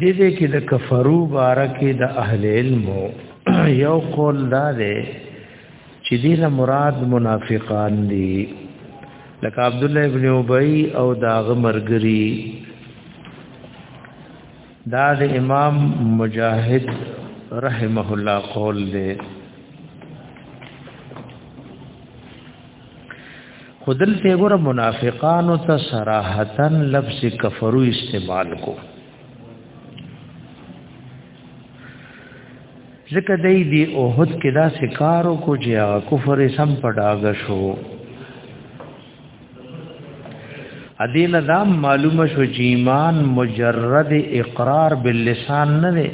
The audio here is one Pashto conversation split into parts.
دې دې کې د کفرو بارکه د اهل علم یو قول دا دی چې دې له مراد منافقان دي لکه عبد الله ابن ابي او داغه مرګري دا د امام مجاهد رحمه الله قول دی خودل ته ګور منافقانو ته صراحتا لفظ کفرو استعمال کو ځکه دای دی اوهد کې دا سکارو کو چې هغه کفر سم پډاګه شو ادین دا معلومه شو چې ایمان مجرد اقرار باللسان نه دی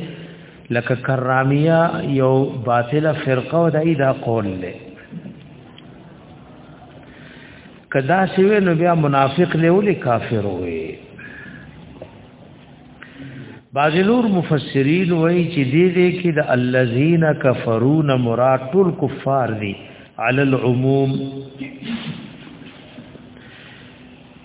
لکه کرامیه یو باطله فرقه او دای دا قول له کدا سیوی نو بیا منافق دی ولی کافر وی بعض نور مفسرین وایي چې دې دې کې د الذین کفرون مراد ټول کفار دي علی العموم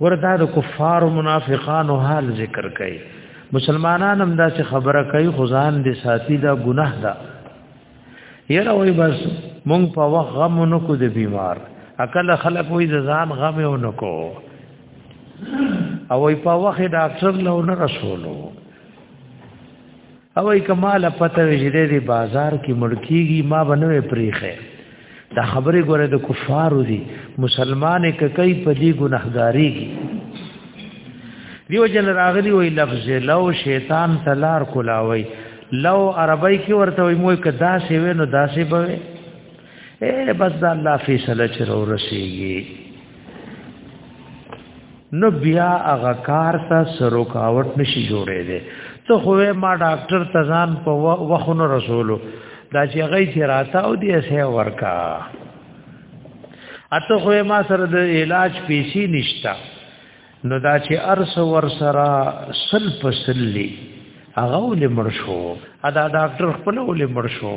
وردا د کفار او منافقانو حال ذکر کړي مسلمانان هم دا څه خبره کوي خدان دې ساتي دا ګناه ده یره وای بس مونږ په وخت غم نو کو دې بیمار عقل خلق وې ځان غم نو کو او په وخت ډاکټر له نه رسولو او ای کمال پته وجره دی بازار کې مړکیږي ما بنوي پریخه دا خبره ګوره د کفارو دي مسلمان ککای په دې ګناهګاری کی دیو جن راغلی وی لفظ لو شیطان تلار کولاوي لو عربی کې ورته وي موږ کدا سی وینو داسې بوي اے بس دا الله فیصله چې ورسیږي نو بیا هغه کار ته سروکاوټ نشي جوړې دي ته خو ما ډاکټر تزان په وخونو رسولو دا چې هغه چې راته او دې سه ورکا اته خو ما سره د علاج پیسې نشتا نو دا چې ارس ور سره سل پسلی هغه ولې مرشو ادا ډاکټر خپل ولې مرشو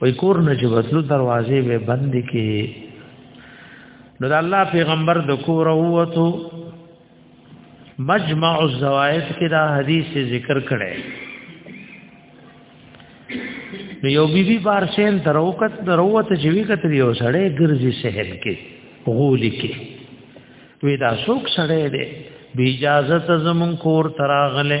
وای کور نه چې وسلو دروازې به بند کې نو د الله پیغمبر د کور ووتو مجمع الزوائد کې دا حدیث ذکر کړي نو یو بی بی بار سین دروکت دروت چې وی کتل یو سړی ګرځي سهل کې غول کې وی دا څوک سړی دی بی اجازه ته زمون کور تراغله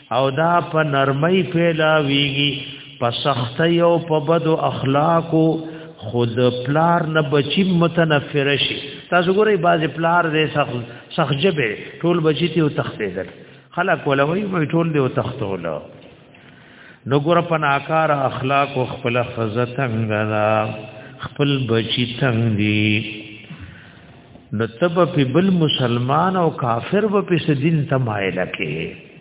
او دا په نرمۍ پیلا ویږي په سخت یو په بدو اخلاقو خود پلار نه بچی متنفر شي تاسو ګورئ باز پلار دې سخت سخت جبه ټول بچی ته تختیدل خلک ولوي وي ټول دې تختول نو ګور په ناکار اخلاق او خپل خزه تنگ دا خپل بچی تنگ دی نو تب په بل مسلمان او کافر و په دین ته مایل کې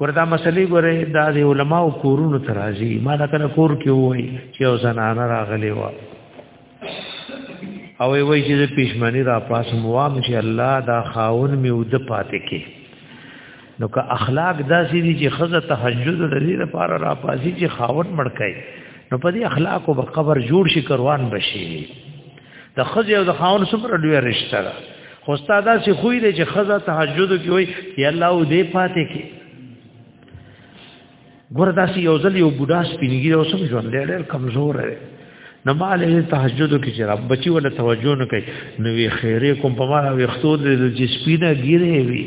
وردا مسلې ګوره دا د علما او کورونو ترازی ما دا کنه کور کې وای چې او زنانه راغلی و او وای چې د پښمنی را پاس موام چې الله دا خاون می ود پاتې کې نو که اخلاق داسې دي چې خزه تهجد لري لپاره را پاسي چې خاون مړکای نو په دې اخلاق او قبر جوړ شي کروان بشي د خځې او د خاون سره ډوی رشتہ ده خو استاد سي خوې دي چې خزه تهجد کې وي یا الله او دې پاتې کې ګوردا سي یو ځل یو بوډا سپینګي او سم ژوند ډېر کمزور دی نو مالې تهجد کې چې رب بچي ولا توجه نه کوي نو وی خیره کوم په ما وختو دې چې سپینا ګیره وي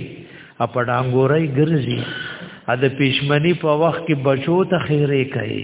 اپا ډانګورای ګرځي ا د پېشمنی په وخت کې بچو ته خیره کوي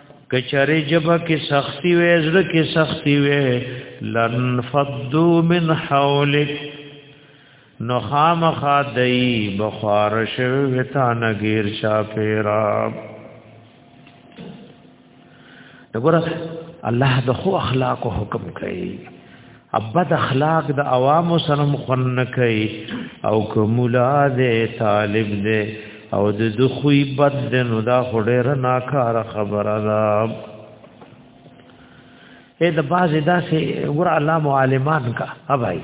کچری جبا کې سختی وې زړه کې سختی وې لن فضو من حولک نو خامخا دای بخار شو وتا نغیر شا پیرا دغه الله د خو اخلاق حکم کوي ابد اخلاق د عوام سره مخن کوي او کوملا دې طالب دې او د دخوی بد دې نو دا خډیر ناکار خبره ده اې د باز داسې ګور علامه عالمان کا اوبای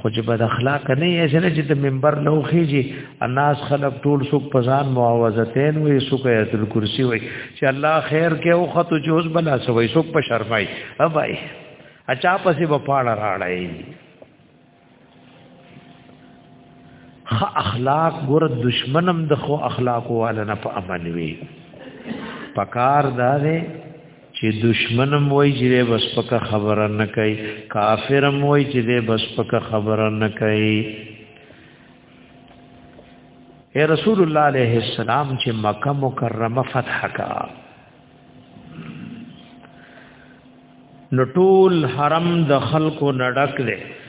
خو چې بد اخلاق نه یې سره چې د منبر نو خېږي الناس خلق ټول سو پزان معاوضتین وې سو کې اتل کرسی وې چې الله خیر کې او خطو چې اوس بلا سوې سو په شرمای اوبای اچا پسې په پاړه راړای خ اخلاق ګور دشمنم د خو اخلاق والا نه په امن وي پکار دا دی چې دشمنم وای چې دې بس پک خبره نه کوي کافرم وای چې دې بس پک خبره نه کوي اے رسول الله علیه السلام چې مکه مکرمه فتح کا نو ټول حرم د خلکو نډک دی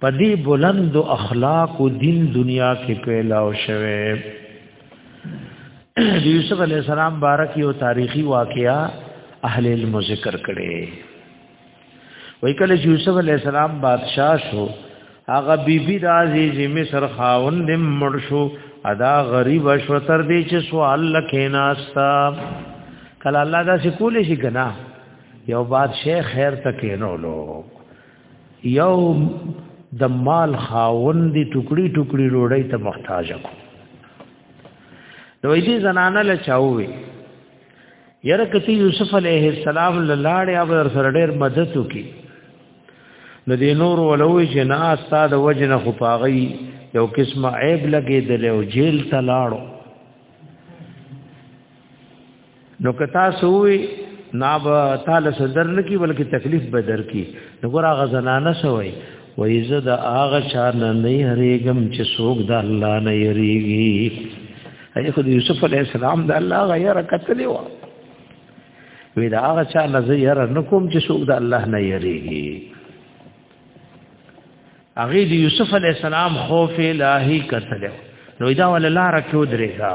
په دې بلند اخلاق او دین دنیا کې پیلاو شوه د یوسف علی السلام بارک یو تاریخی واقعیا اهل علم ذکر کړي وای کله چې یوسف علی السلام بادشاہ شو هغه بیبي د عزیز مصر خاوند مړ شو ادا غریب شو تر دې چې سوال لکه ناستا کله الله دا سکول شي کنه یو بادشاہ خیر تکینولو یو د مال خاون دی ټوکړي ټوکړي روړی ته محتاج کو دوی دې زنانه له چاوي یره کتی یوسف علیه السلام لاړې او در سره ډېر مدد وکي نو دې نور ولوي چې نه استاد وجنه خو پاغي یو قسمه عیب لګې دلې او جیل ته لاړو نو کتا سوې نا به تعالی صدر لکی بلکې تکلیف به در کی نو ګور هغه زنانه سوې وای زه د هغه چار نه نه هریګم چې څوک د الله نه یریږي اې خو یوسف علی السلام د الله غیر کتلی و وی دا هغه چار نه زه یره نکوم چې څوک د الله نه یریږي هغه د یوسف علی السلام خوف الهی کتلی نو دا ول لار کې ودرېږه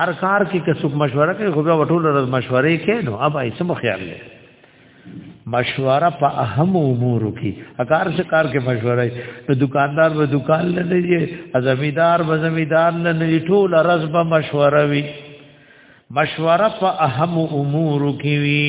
هر کار کې که څوک مشوره کوي خو بیا وټول ورځ مشورې کوي نو اب ایسه مو خیال لري مشوره په اهم امور کې اکار څه کار کې مشوره نو دکاندار به دکان نه دی زمیدار به زمیدار نه دی ټول ورځ به مشوره وي مشوره په اهم امور کې وي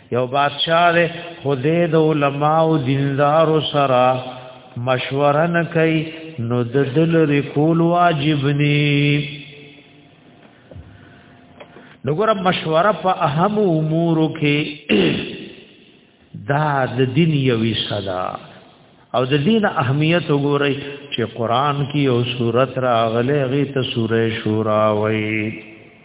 یو بادشاہ دے خودے د علماء او دیندار سره مشوره نه کوي نو د دل رکول واجب ني نګور مشوره په اهم امور کې دا د دین یوې صدا او د دین اهمیت وګورئ چې قران کې او سورت راغله غي ته سوره شورا وایي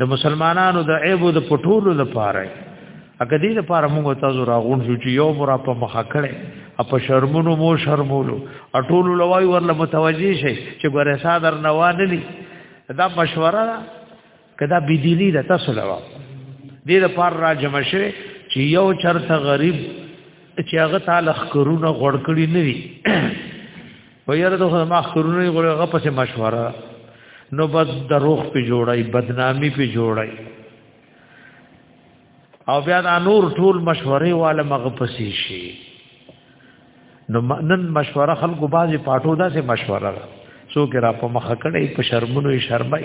د مسلمانانو د عیب د پټولو لپاره اګه دې لپاره موږ تاسو راغون شو چې یو مرا په مخه کړي اپ شرمونو مو شرمولو اټول لوای ورله متوجي شي چې ګوره صادر نه وانلی دا مشوره ده کدا بيديني ده تاسو لوا دې لپاره را جمع شي چې یو چرته غریب چې هغه تعالی خکرونه غړکړي نه وي و یاره د ما خرونه غره غپس مشوره نو بس د روح په جوړای بدنامی په جوړای او بیا د نور ټول مشورې والا مغپسې شي نو نن مشوره خلکو بازي پاټو دا سه مشوره څوک را په مخ کړي په شرمونو شرمای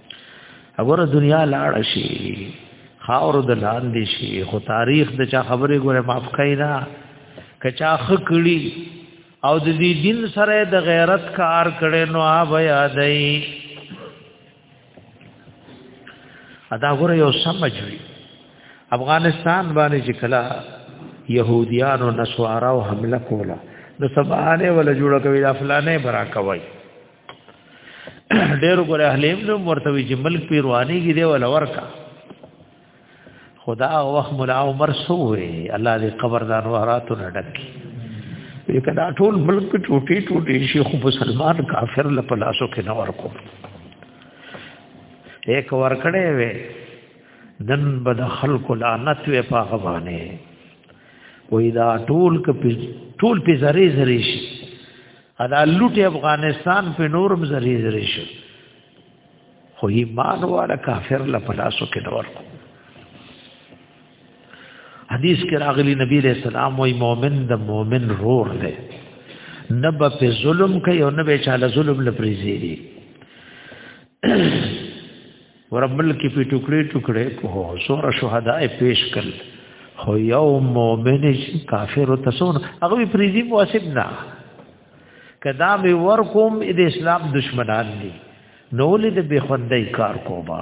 وګوره دنیا لاړ شي خاور د لاندې شي خو تاریخ د چا خبره ګوره معاف کړي نه کچا خکړي او د دې دین سره د غیرت کار کړي نو آب یادای ادا ګوره یو سمجوي افغانستان باندې چې کلا يهوديان او نصارا او حمله کوله نو سبحانه ولا جوړه کوي د فلانه برا کوي ډېر ګره اهلیم نو ورته وی چې ملک پیروانی کې دی ولا ورکا خدا هغه وخت مولا عمر سوې الله دې قبر دار وراتو نه ډکی وی کدا ټول ملک په ټوټي ټوټي شي خو مسلمان کافر له پلاسو کې نه ورکو ایک ورکړې وې دن بد خلق لعنت وې په غوانه وې دا ټول ک ټول په زری زری شي ادا لوټي افغانستان په نورم زری زری شو خو ایمان والا کافر لا پلاسو کې نور کو حدیث کې راغلی نبی علیہ السلام وای مؤمن د مؤمن رور دی نه به په ظلم کوي او نه به چاله ظلم لپاره زیری وربل کې په ټوکړې ټوکړې کوه سور شهدا پیش کړ خو یو مؤمن کافر تسون هغه پریزي مواسب نه کدا می ور کوم د اسلام دشمنان دي نو لید به خوندې کار کوبا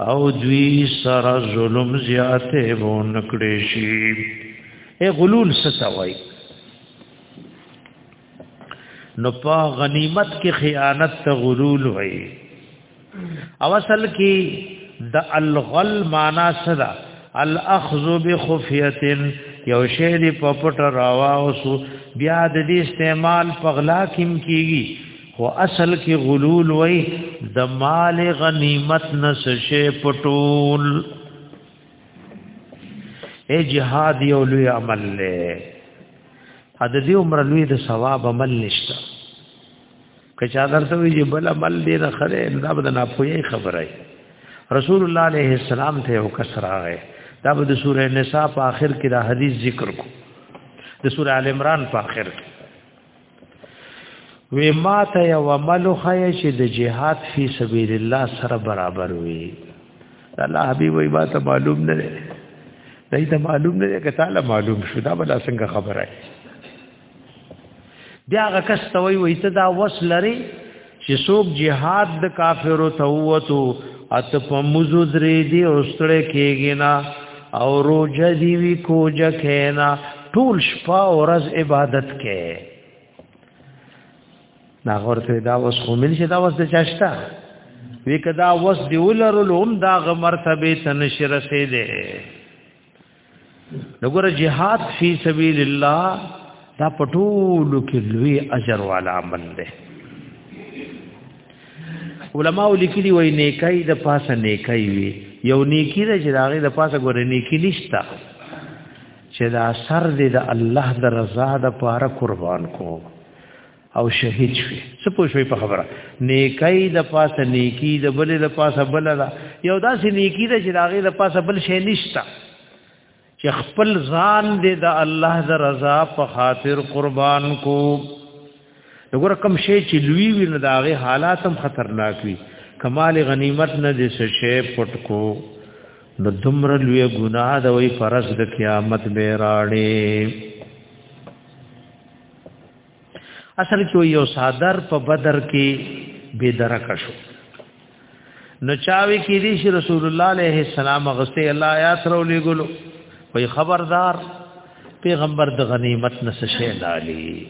او دوی سره ظلم زیاته و نکړې شي اے غلول ستوي نو په غنیمت کې خیانت ته غلول وای او اصل کې د الغل معنا صدا الاخذ بخفیه یو شی دی په پټ راوا اوسو بیا د دې استعمال په غلا کې کیږي خو اصل کې غلول وای د مال غنیمت نس شی پټول اے جهاد یو لوی عمل له ا د دې عمر لوی د ثواب عمل نشته کچا درته وی چې بل عمل دې نه خره دا به نه پوي خبره رسول الله عليه السلام ته او کسر راغې دا به د سوره نساء په اخر کې دا حدیث ذکر کو د سوره ال عمران په اخر کې وی ما ته یو عمل خی چې د جهاد فی سبیل الله سره برابر وي الله حبیب وی ما ته معلوم نه دی دای ته معلوم نه دی که تعالی معلوم شو دا بل څنګه خبره بیا غکس ته وی وی ته دا وس لري چې څوک jihad د کافرو ته ووتو ات په مزو درې دی او ستړي کېږي نه او روزه دی وی کوجه کینا ټول شپه او ورځ عبادت کې دا ورته دا وس خو مل شي دا وس د چاشتا وی کدا وس دی ولرلوم دا غ مرتبه تنشر سي ده نګور جهاد فی سبیل الله دا پټولو کې لوی اجر والا عمل دی علماء لیکلي وای نیکای د پاسه نیکای وی یو نیکی د جراغه د پاسه ګور نیکی نشتا چې دا سر دې د الله د رضا د پاره قربان کو او شهید شوی څه پوه شوی په خبره نیکای د پاسه نیکی د بل د پاسه بل دا یو داسې نیکی ده چې د هغه د پاسه بل شی نشته چې خپل ځان دې د الله د رضا په خاطر قربان کو وګوره کوم شی چې لوی وي نو د هغه حالات هم خطرناک وي کمال غنیمت نه دې څه شی پټ کو نو دمر لوی ګناه د وی فرض د قیامت به راړې اصل کې یو صادر په بدر کې بے درک شو نو چاوي کې دي چې رسول الله عليه السلام غسته الله آیات رو لګلو وي خبردار پیغمبر د غنیمت نس شي لالي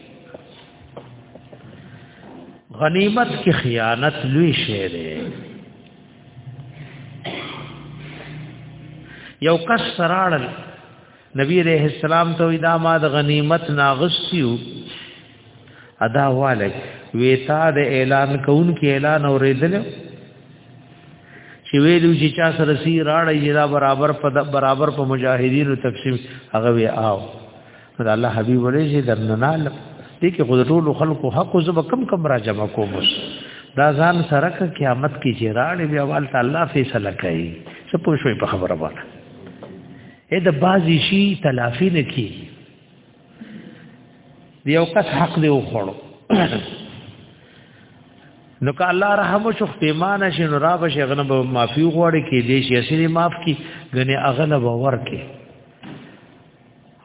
غنیمت کې خیانت لوی شی دی یو کس سراړل نبی علیہ السلام ته دا ما د غنیمت ناغسیو ادا والک ویتا د اعلان کون کې اعلان اوریدل چې ویلو چې چا سره سی راړی جلا برابر په برابر په مجاهدینو تقسیم هغه وی آو دا الله حبیب ولې چې درننال دې کې خود ټول خلکو حق زب کم کم را جمع کوم دا ځان سره قیامت کې چې راړی بیا والته الله فیصله کوي څه پوښوي په خبره باندې اې د بازي شي تلافي نه کی دی یو کس حق دی وخړو نو که الله رحم شو پیمانه شي نو را بشي غنه به معافي غوړي کې دې شي اسې معاف کی غنه اغنه به ورکه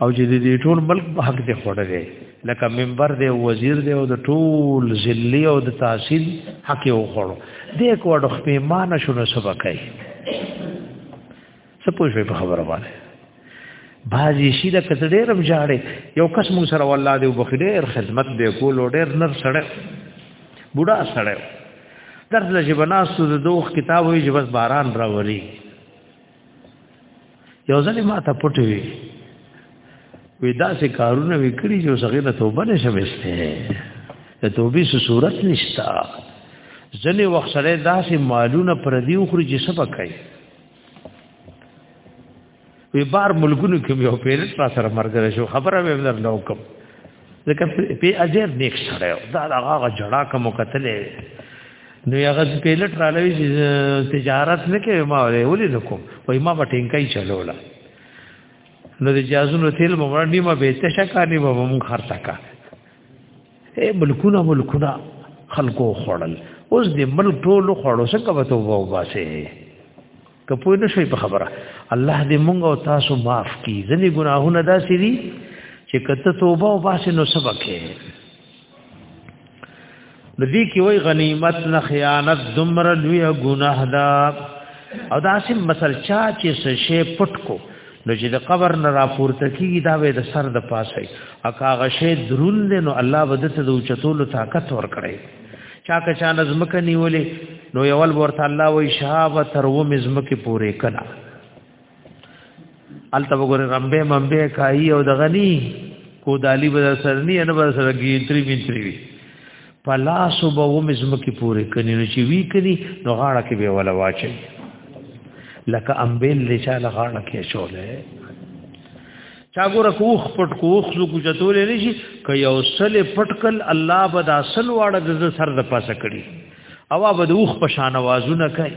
او چې دې ټول ملک به حق دی خړلې لکه منبر دی وزیر دی او د ټول ذلی او د تحصیل حق یې وخړو دې کوډ پیمانه شو نو سبا کوي څه پوه شوې په خبره باندې بعضی شي د کته ډېر هم جاړي یو کس مو سره والله دې وبخ ډېر خدمت به کول ډېر نر سړی بوډا سړی درس لږه بناسو د دوخ کتاب وي چې بس باران راوري یو ځل ما ته پټوي وي وی دا سه کارونه وکړي چې صغیر توبه نشه وسته د توبې سو صورت نشتا ځنې وخت سره دا سه مالونه پر دیو خوري چې سبا کوي وی بار ملکونو کې یو پیرس را سره مرګره شو خبره به در نو کوم ځکه په اجر نیک سره دا هغه جړا کوم کتلې نو هغه پیلټ را لوي چې تجارت نه کوي ما ولې نکوم وای ما بټینکای چلولا نو د جازونو تیل مو ورنی ما به تشکانی به مون خرڅه کا اے ملکونه ملکونه خلکو خوړل اوس دې ملک ټول خوړو څنګه به توبه وباسه کپوی نشوي په خبره الله دې مونږ او تاسو معاف کړي ځنې ګناهونه داسې دي چې کته توبه وباسه نو سبق کې ندی کې وای غنیمت نه خیانت دمر لوی ګناه ده او دا سم مسل چا چې څه شی پټ کو نو چې د قبر نه راپورته کیږي دا به د سر د پاسه اکا غشه درون دې نو الله بدته د چتولو طاقت ور کړی چا که چا نظمک نیولې نو یول ورته الله وی شهاب تر و مزمک پورې کنا الته وګوره رمبه ممبه کای او د غنی کو دالی بدر سرنی ان بدر سرګی تری مینتری وی په لاس او به ومزمکه پوره کني نو چې وی کني نو غاړه کې به ولا واچي لکه امبل لچا لغاړه کې شولې چا ګور کوخ پټ کوخ لو کو چتولې نشي ک یو سل پټکل الله بد اصل واړه د سر د پاسه کړي اوا بد اوخ په شان आवाजونه کوي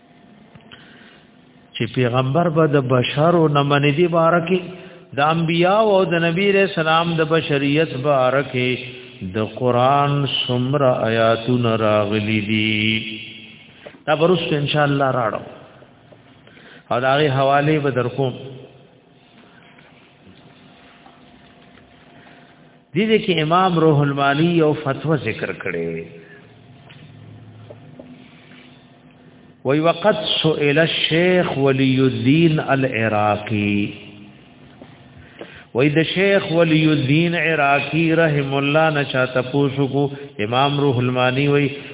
چې پیغمبر به د بشر او نمنې دی بارکه د انبیا او د نبی رسول سلام د بشریت بارکه د قران سمر آیاتونه راغلي دي دا پرست ان شاء الله راړو او دا غي حواله به درکوم دي دې کې امام روح المانی او فتوا ذکر کړي وی وقت سئل الشیخ ولی الدین العراقی وی د شیخ ولی الدین عراقی رحم الله نشا تپوسو کو امام روح المانی وی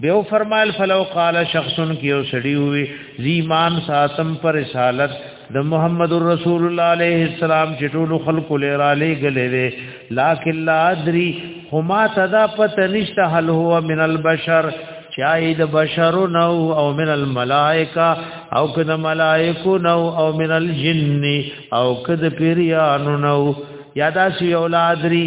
به فرمایل فلو قال شخص کیو سړی وی زیمان ساتم پر رسالت د محمد رسول الله علیه السلام چې ټول خلق لرا لګلې لکن لا ادري هما تدا پته نشته هل هو من البشر چای د بشر نو او من الملائکه او کد ملائکه نو او من الجن او کد پیریانو نو یادا سی اولادری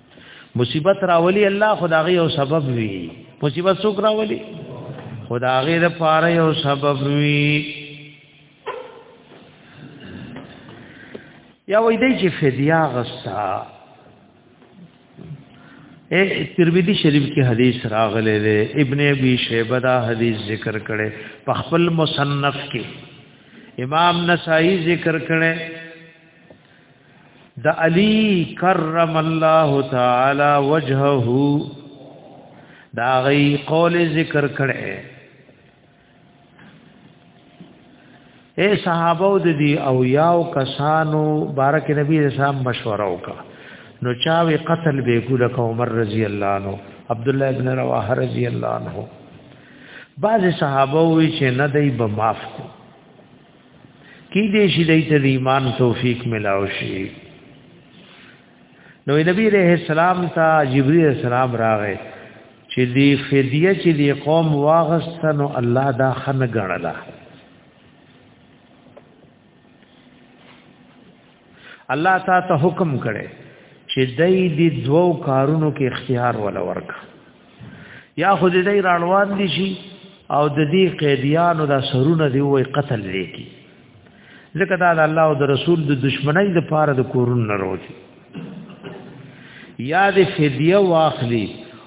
مصیبت راولی الله خدای او سبب وی مصیبت څوک راولی خدای د پاره او سبب وی یا وای دی چې فدیا غستا اے ترمذی شریف کې حدیث راغلی دی ابن ابي شیبه دا حدیث ذکر کړي په خپل مصنف کې امام نسائی ذکر کړي د علی کرم الله تعالی وجهه دا غي قول ذکر کړي اے صحابه د دې او یاو کسانو بارک نبی رسام مشوره وکا نو چاوي قتل به ګل کو عمر رضی الله عنه عبد الله ابن رواحه رضی الله عنه بعض صحابه وی چې نه دی به معاف کو کی دې شي دې ته ایمان توفیق ملاو شي نو نبی رحم السلام ته جبرئیل السلام راغی چې دی فدیه چې دی قوم واغستنو الله دا خن غړلا الله تعالی ته حکم کړي چې دای دې دوو کارونو کې اختیار ولا ورک یا خو دې راړوان دي شي او د دې قیدیانو دا سرونه دی وای قتل لیکي ځکه دا د الله او د رسول د دشمنی د پاره د کورون نه روزي یا د فدیه واخلي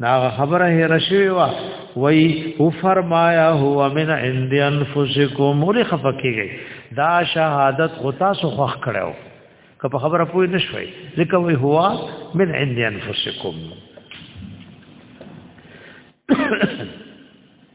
دا خبره هر شوی وا وای او فرمایا هو من عند انفسکم ولې خفقېږي دا شهادت خو تاسو خوخ کړو که په خبره پوه نه شوي ځکه وای هو من عند انفسکم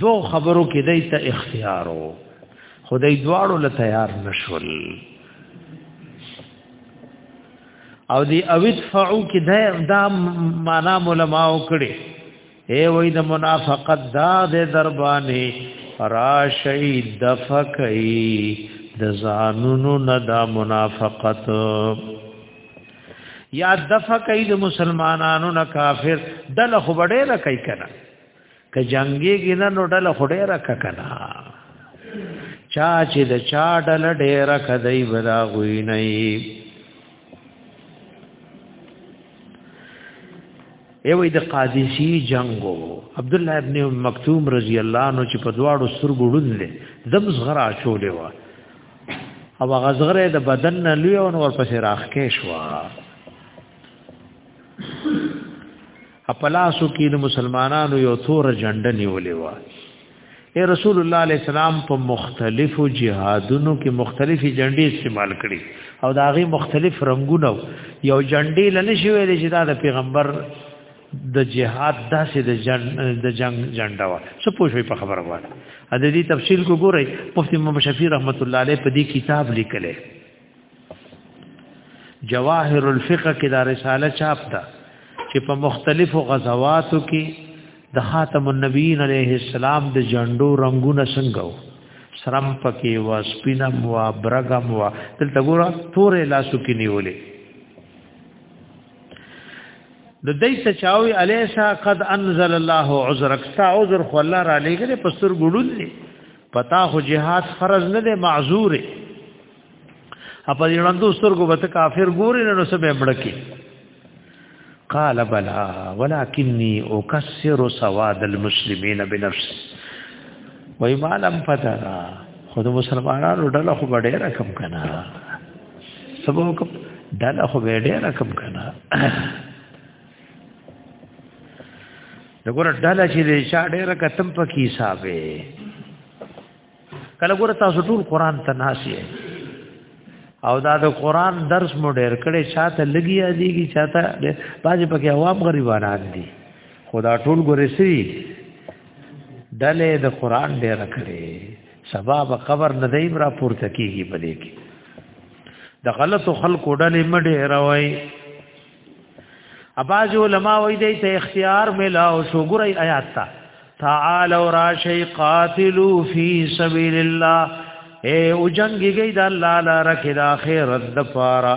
دو خبرو کې دای ته اختیارو خدای دواړو له تیار نشول او دی اوتفعو کې دا دا معنا علماء کړي اے وای د منافقت دا د دربانې راشی دفقئی د زانونو نه دا منافقت یا دفع کوي د مسلمانانو نه کافر دل خو ډېر را کوي کنه که جنگي ګنه نو دل خو ډېر را کنه چا چې د چا دل ډېر را کدی ودا غوي نه ایوې د قادسی جنگو عبد الله ابن مکتوم رضی الله عنه چې په دواړو سترګو ړوند دي دمس غرا چولې و او غزغره د بدن نه لوی او نور پسې راخکې شو خپلاسو کې د مسلمانانو یو تور جنډه نیولې و اے رسول الله علیه السلام په مختلفو جهادونو کې مختلفي جنډې استعمال کړي او دا غي مختلف رنگونه یو جنډې لنه شوی چې دا د پیغمبر د جهاد داسې د جنگ د جنگ جنډا و څه پوښوي په خبره وایي ا د دې تفصیل کو ګورئ مفتی محمد شفیع رحمت الله علیه په دې کتاب لیکلې جواهر الفقه کې دا رساله چاپ ده چې په مختلفو غزواتو کې د خاتم النبیین علیه السلام د جنډو رنگونه څنګه و سرم پکې و سپینم و برغم و دلته ګوره تورې لاسو کې نیولې نو دای ته چاوي الیسا قد انزل الله عذرک تا عذر خو الله را لګره پستر ګړول دي پتا خو جهاد فرض نه دی معذور اپ دې وړاندو سترګو به کافر ګوري نو سبه مړکی قال بلا ولكني اكسر سواد المسلمين بنفس وای مالم پتا خود مسلمانانو ډله خو ډېر کم کنا سبا کوم دا نه خو به ډیر کم کنه دغه ډاله چې د شا ډیر کتم په کې حسابې کله ګور تاسو ټول قران ته ناشې او دا د قران درس مو ډیر کړي چاته لګي اديږي چاته باځي پکې عوام غریبانان دي خدا ټول ګورې سي دله د قران ډیر کړي سبا به قبر نه دی را پورته کیږي په دې کې د غلطو خلکو ډلې مډې راوي اباز علماء وې دې ته اختیار ملاو شو ګورې آیات تا تعالوا راشی قاتلوا فی سبیل الله اے او جنگی گئی دا اللہ لارا کدا خیرت دفارا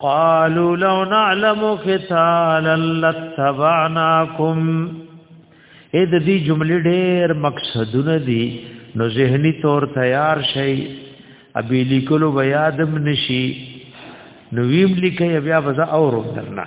قالوا لو نعلم قتالا لاتبعناكم اې د دې جملې ډېر مقصدونه دي نو ذهني طور تیار شي ابي لیکلو بیا دم نشي نو ویم لیکي بیا وځه اور درنه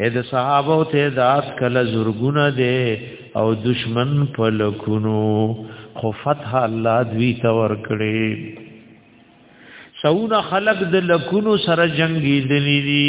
اې د صحابه تعداد کله زرګونه دي او دشمن په لکونو خو فتح الله دوی ته ورکړي سونه خلق د لکونو سره جنگي دي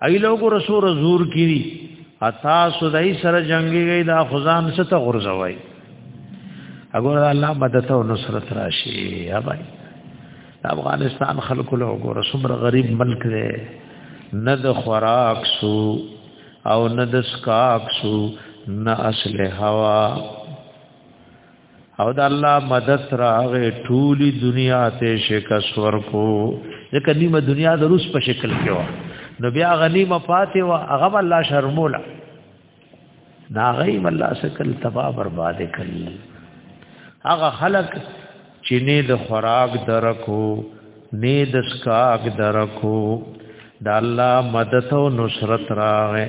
ای لوګو رسول زور کړي اتا سودای سره جنگي گئی دا خزان ست غرزوي اګور الله مدد او نصرت راشي یا بھائی افغانستان خلکو له وګوره څومره غریب ملک دی نه د خوراک سو او نه د سکاک سو نه اصل هوا او د الله مدد راغې ټولي دنیا ته شکست ورکو ځکه نیمه دنیا د روس په شکل کې و نو بیا غنیمه پاتې و هغه الله شرمولا ناغیم الله سکل تبا برباد کړي هغه خلق چې نه د خوراک درکو نه د سکاک درکو د الله مدد او نصرت راغې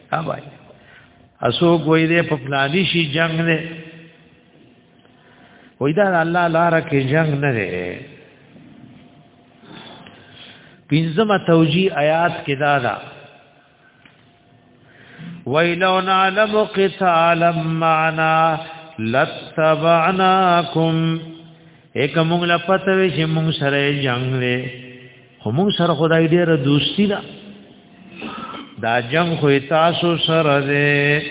ها بھائی اسو کوئی دې په پلاني شي جنگ نه وای دا الله لار کې جنگ نه دی پنځمه توجی آیات کې دا دا ویلو نعلم قتالا معنا لتبعناکم ایک مونږ لپته وی چې مونږ سره جنگ دی خو موږ سره خدای ډیره دوستی ده دا جنگ خو تاسو سره ده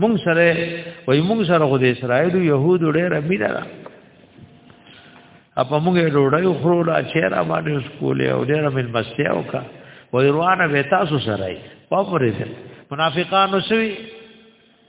موږ سره وای موږ سره خو د اسرایل یهود ډیره مینا ده اپا موږ ډوډۍ خورو لا چیرې باندې اوس کولې او ډیره مل مستیا وکا وای روانه به تاسو سره وای په پرې منافقانو سوي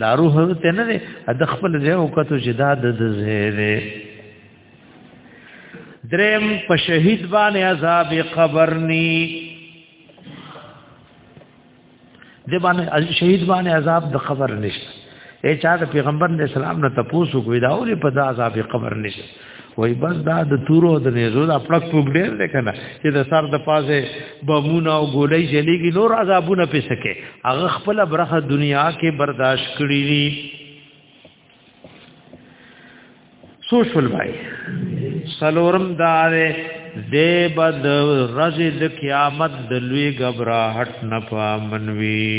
دا روح ته نه ده د خپل ځای او کتو چې دا د زهره درم په شهید باندې عذاب قبر ني د باندې شهید باندې عذاب د قبر نشته اے چا د پیغمبر علیہ السلام نه تاسو کوی دا اوري په عذاب قبر نشته وای بس دا د تورو د نيزو د خپل کوګ ډېر دی کنه چې د سر د پازه بمونه او ګولۍ جلېږي نور عذابونه پېسکه هغه خپل برخه دنیا کې برداشت کړی دي سوشل بای سلورم دار د بد رز د قیامت د لوی غبرهټ نه پامنوي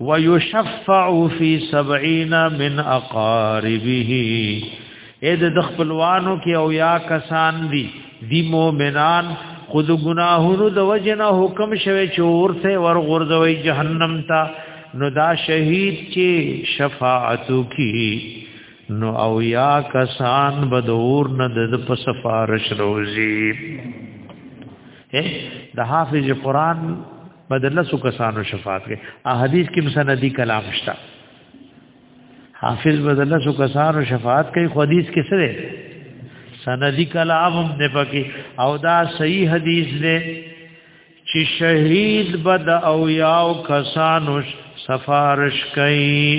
ويشفع في 70 من اقاربه اې د خپلوانو کې او یا کسان دي دی مؤمنان خود گناهونو د وجنه حکم شوه چې ورته ورغورځوي جهنم ته نو دا شهید چې شفاعت کی نو او یا کسان بدور نه د په سفارش روزي د حافظ قران بدل سو کسانو شفاعت کوي ا حدیث کې مسندي کلام شته حافظ بدل سو کسانو شفاعت کوي خو حدیث کې سره سندي کلام هم نه پکې او دا صحیح حدیث دی چې شهید بد او یاو کسانو سفارش کوي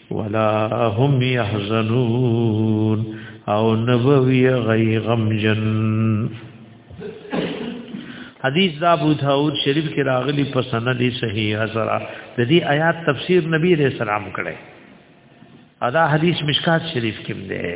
ولا هم يحزنون او نبوي غي غمجن حدیث دا ابو داود شریف کې راغلی په سند صحیح سره د دې آیات تفسیر نبی رسول الله کړه ادا حدیث مشکات شریف کې دی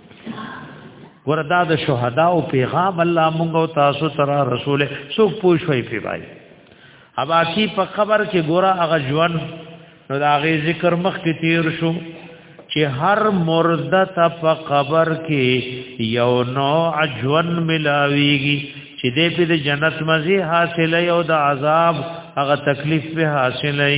وردا د شهدا او پیغام الله مونږ او تاسو تر رسول سو پوښوي پی بای ابا کی په خبر کې ګورا هغه ژوند نو دا غي ذکر مخ کې تیر شو چې هر مرد ته په قبر کې یو نوع ژوند ملاويږي چې دې په جنت مزي حاصلې او د عذاب هغه تکلیف به حاصلې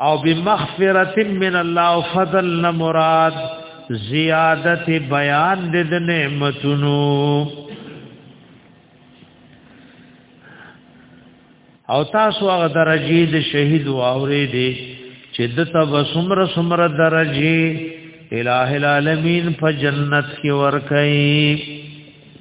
او بمغفرت من الله فضل نه مراد زیادت بیان د نعمتونو او تاسو هغه درجه د شهید او اورې دي چې د تب سمر سمر درجه الہ العالمین په جنت کې ورکړي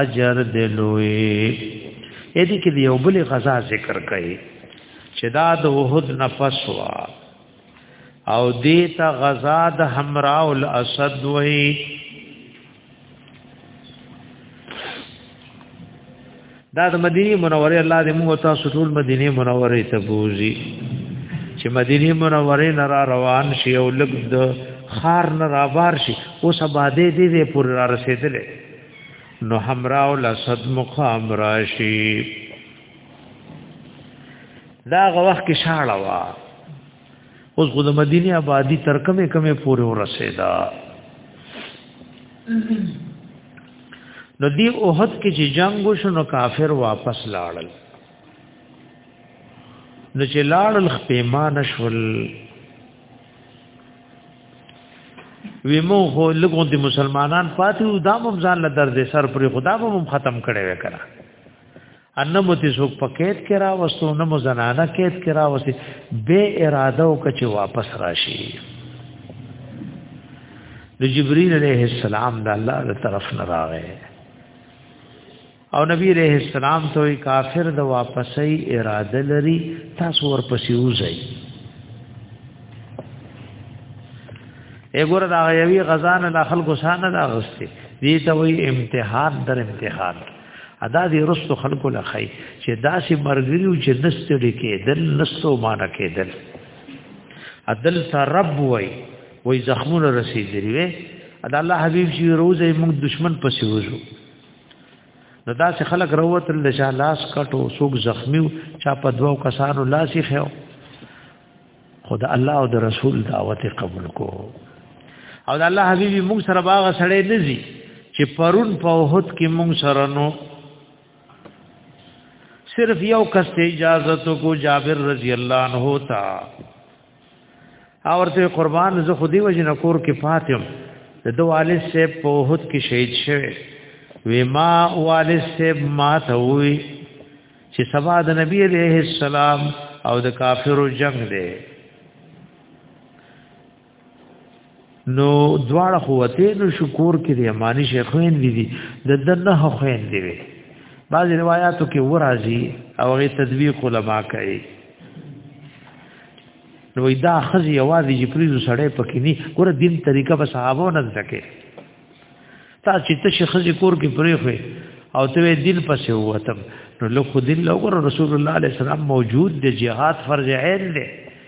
اجر دی لوی اې دې کې یو بل غزا ذکر کړي چې دا د وحد نفس وا او دې ته غزا د حمراء الاسد وې دا د مدینه منوره الله دې موږ تاسو ټول مدینه منوره ته بوزي چې مدینه منوره نه را روان شي او لګ د خار نه را بار شي اوس آبادې دې دې پر را رسیدلې نو حمراء الاسد مقام راشي دا غ وخت کې شاړه وا اوس غو د مدینه آبادی تر کمه کمه پورې ورسېدا نو دی اوحد کې چې جنگ وشو نو کافر واپس لاړل نو چې لاړل خپېمان شول وی مو خو لګون دي مسلمانان پاتې دا مم ځان له درد سر پر خدا به مم ختم کړي وکړه ان مو تی څوک پکېت کرا وستو نه مو زنانه کېت کرا وسی بے اراده او کچ واپس راشي د جبرئیل علیہ السلام د الله تر طرف نه راغی او نبی رحم السلام ته کافر د واپسې اراده لري تاسو ورپسې وځي اګور دا یوی غزان د خلکو سانه دا غسته دي ته وی امتحان در امتحان ادا دې رست خلکو لخی چې داسې مرګریو چې نستړي کې دل نستو مان کې دل عدل سره رب وای وای زخمونه رسیدلی وي ادا الله حبیب شي روزه موږ دشمن پسې وځو نو دا چې خلک وروتل د شاه لاس کټو سوق زخمی چا په دوو کسانو لاسي خيو خدا الله او د رسول دعوت قبول کو او د الله حبيبي موږ سره باغ سره نزي چې پرون په وحد کې موږ سره نو صرف یو کس ته اجازه تو کو جابر رضی الله عنه تا او ورته قربان زه خودي وجنه کور کې فاطم د دوه والد سیب په وحد کې شهید شوه وی ما والد سیب ما ته وی چې سبا د نبی عليه السلام او د کافرو جنگ دی نو دواړه خوته نو شکور کې د امانی شیخین دي دي د دنه خوین دی وي بعض روایتو کې ورازي او غي تدویق علما کوي نو دا خزي یوازې چې پریزو سړی پکې ني ګور دین طریقه به صحابه نه ځکه تا چې ته شیخزي کور کې پرې خو او ته دین پسې وته نو له خو دین له رسول الله علیه السلام موجود دی جهاد فرض عین دی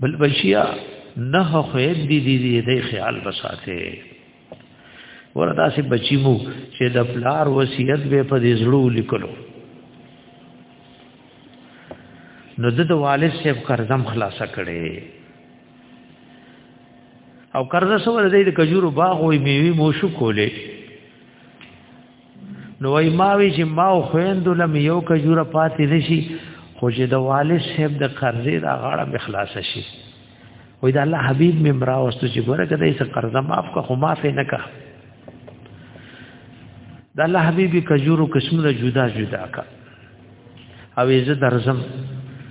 بل بشیا نه خو دې دې دې خیال بساته وردا سي بچی مو چې د پلار وصیت به په دې زړه لیکلو نو د والد صاحب قرضم خلاصه کړي او قرض سره د کجورو باغ وي میوي مو شو کولې نو ای ما وی چې ما او خويندو لم یو کجوره پاتې نشي خو چې د والد صاحب د قرضې دا غاړه مخلاص شي وې دا الله حبيب مې مرا واستو چې ګوره کده یې قرضه معاف کا خو معاف نه کا دا الله حبيب کجورو قسمه جدا جدا کا او یې درزم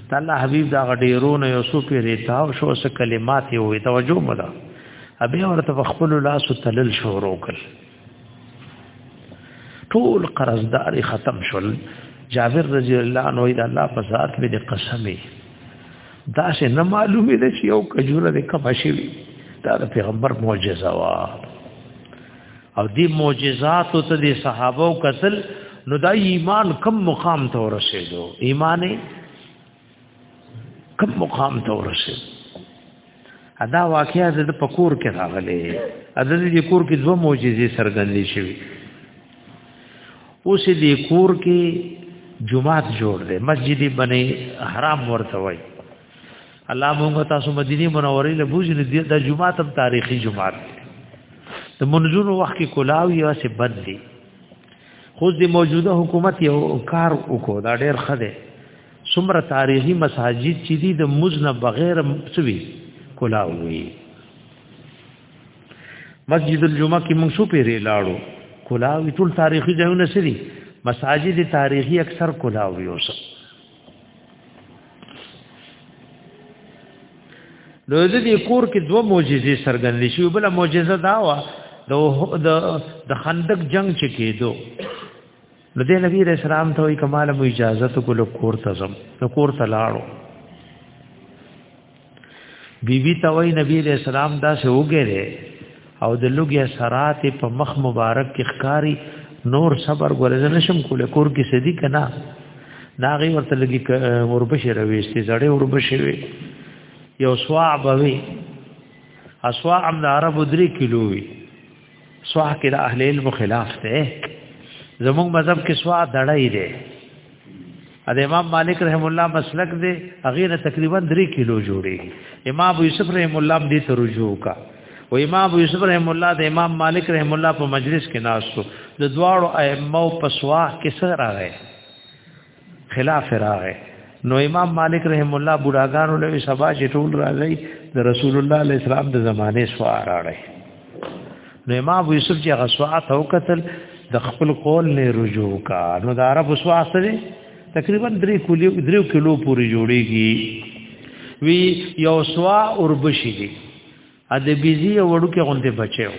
دا الله حبيب دا غډیرو نه یو سو پیری تا او شو څه کلمات یې وې توجه مده ابي ورته خپل لاس تلل شروع کړ ټول قرضدار ختم شول جابر رضی الله عنه د الله په ذات مې د قسمې دا څه نه معلومه ده چې یو کجوره د کم شي دا د پیغمبر معجزه وا او دی معجزات ته د صحابه قتل نو دا ایمان کم مقام ته ورسېدو ایمان کوم مقام ته ورسه ادا واقعیا د پکور کې راغلي ادا د کور کې دوه معجزې سرګندې شوې اوس دې کور کې جمعات جوړ دی مسجدي بنې حرام ورته وای الله موږ تاسو مدینه منورې له بوج نه د جمعات هم تاریخي جمعات د منځونو وخت کې کولاوي او سه بد دي خو د موجوده حکومت یو کار وکړو دا ډېر خده څومره تاریخي مساجد چې دي د مزنه بغیر سوي کولا وي مسجد الجمعه کې موږ شو پیری لاړو کولا وی ټول تاریخي ځایونه سری مساجد تاریخي اکثر کولا وی اوس نو د دې کور کې دوه معجزې څرګندې شي بل معجزه دا و د د خندق جنگ چې کېدو نو د نبی رسول الله ته وی کمال مو اجازه ته کول کور ته زم نو کور ته لاړو بیبي ته وی نبی رسول الله دا سه وګره او د لوګي سرات په مخ مبارک کې ښکاری نور صبر ګورځ نشم کول کور کې سدي کنا ناغي ورته لګي وربشه رويستي زړه وربشه وي یو سوا بوي اسوا عمل عرب درې کیلو وي سوا کې د اهل علم خلاف دی زموږ مذهب کې سوا دړای دی د امام مالک رحم الله مسلک دی هغه نه تقریبا 3 کیلو جوړي امام ابو یوسف رحم الله دې ته رجوع کا و امام ابو یوسف رحم الله د امام مالک رحم الله په مجلس کې ناشو د دواړو ائمه په سوا کې سره راغی خلاف راغې نو امام مالک رحم الله بوډاګانو له سبا چې ټول راځي د رسول الله علیه السلام د زمانه سوار راړي نو امام ابو یوسف چې غسوات او قتل د خپل قول نه رجوع کا نو د عرب سوا سره تقریبا 3 کیلو 3 کیلو پورې جوړیږي وی یو سوا اوربشي دي ا د بیزی وړو کې غونډه بچو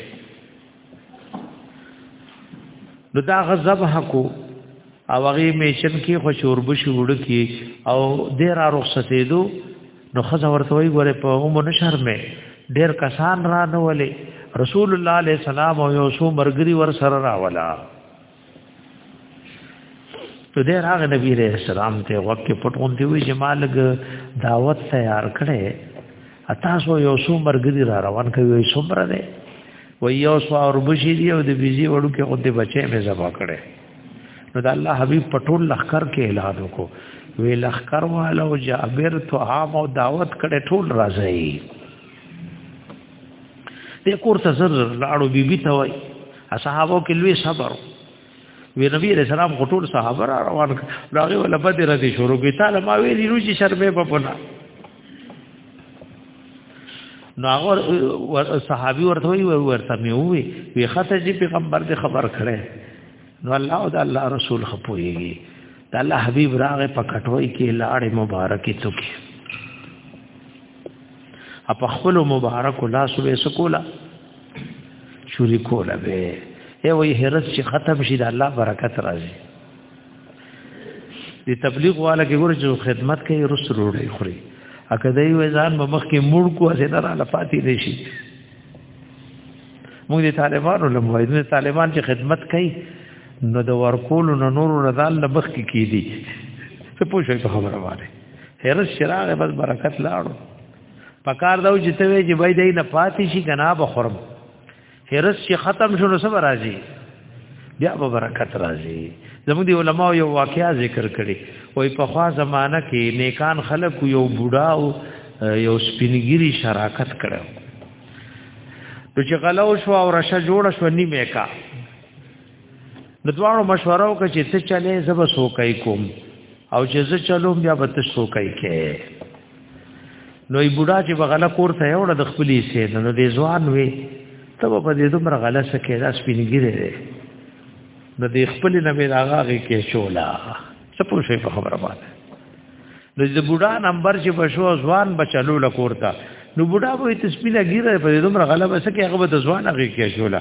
نو دا غضب حقو او هغه میشن کې خو شورب شوړ کې او ډیر رخصتې دو نو خزه ورته وی ګوره په هم نشر مې ډیر کسان را نه ولې رسول الله علیه السلام او یو سو مرګري ور سره راولا نو دې راغ نبی رسول السلام ته وخت کې پټ غونډې وی چې مالګ دعوت تیار کړي تاسو یو څو مرګري را روان کوي څومره ده و یو څو اور بشي دی او د بيزي وړو کې غوډه بچي مې زبا کړي نو د الله حبيب پټول لخر کې اعلان وکړو وی لخر والو جابر تو عام او دعوت کړي ټول راځي دې کور ته زر زر لاړو بیبي ته وای اصحابو کې لوی صبر وی نبی علیہ السلام غټول صحابه را روان راغي ولا بده ردی شروع کی تعالی ما ویلی نو چې شرمې په پنا نو هغه صحابي ورته وی ورته مې وی وی خاطر چې پیغمبر دې خبر کړي نو الله او الله رسول خپويږي د الله حبيب راغه په کټوي کې لاړې مبارکې څوکي په خپل مبارک لاس به سکولا چوری کولا به ای وی هرڅ چې ختم شي د الله برکت راځي د تبلیغ والا کې ګور چې خدمت کوي رس روړې خوري اګه دی وزن په مخ کې مړ کو هسه نه را لفاتی دی شي موږ د طالبانو له مویدنه طالبان چې خدمت کوي نو د ورکول نو نور رضان لبخ کې کی دي څه پوښي په خبره باندې هر شراغ بس برکت لاړو پکار دا چې ته وی چې بای دای نه پاتې شي غنا به خورم هرس چې ختم شونه سب راځي بیا به برکت راځي زموږ دی علما یو واقعیا ذکر کړي وای په خوا زمانہ کې نیکان خلک یو بوډا او یو سپینګری شراکت کړو نو چې غلو شو او رشه جوړ شو نیمه کا د دواړو مشوره وکړه چې څه چلې زب سوکای کوم او چې زه چلوم بیا به ته سوکای کې نوې بوډا چې بغل کور ته یو د خپلې سي نو دې ځوان وي ته په دې دومره غلا سکه دا سپینګیره ده نو دې خپل نه مې راغی کې شولا څه پوه شي په خبره باندې نو دې بوډا نمبر چې بشو ځوان بچلو لکور ته نو بوډا به تسبیله ګیره په دې دومره غلا بسکه هغه به ځوان هغه کې شولا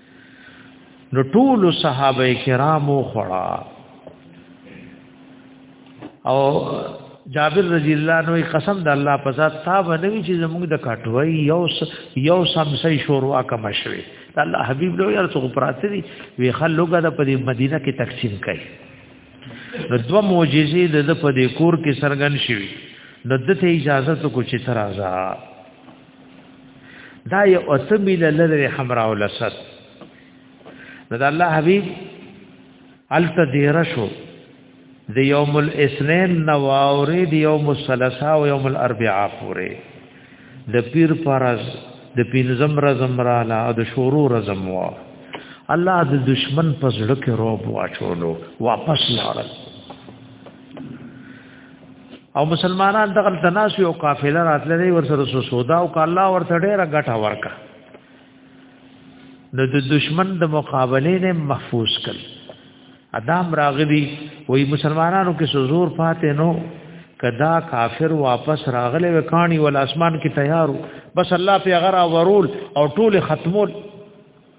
نو ټول صحابه کرامو خړا او جابر رضی الله نو قسم د الله په ذات تا باندې چې زموږ د کټوي یو یو سمسي شوروا کم شوي الله حبيب له یار څو پراته دي وی خلګه د په مدینه کې تقسیم کړي نو دو معجزې د په دې کور کې سرګن شوي نو دته اجازه ته کو چې ترازا دا یو اسمی لری حمرا ولسد نو دا الله حبیب الت دیرشو د یوم الاثنین نواوری د یوم الثلاثاء او یوم الاربعاء پورې د پیر فرض د پینځم رزم را لا او د شورو رزم وا الله د دشمن په زړه کې روب واچولو واپس لاړل او مسلمانان دغه تناسو او قافله راتللې ورسره سو سودا او کالا ورته ډېره ګټه ورکا نو د دشمن د مقابلې نه محفوظ کړ ادم راغلی وای مسلمانانو کې سوزور پاتې نو کدا کافر واپس راغله وکانی ول اسمان کې تیارو بس الله په غرا ورول او ټول ختمول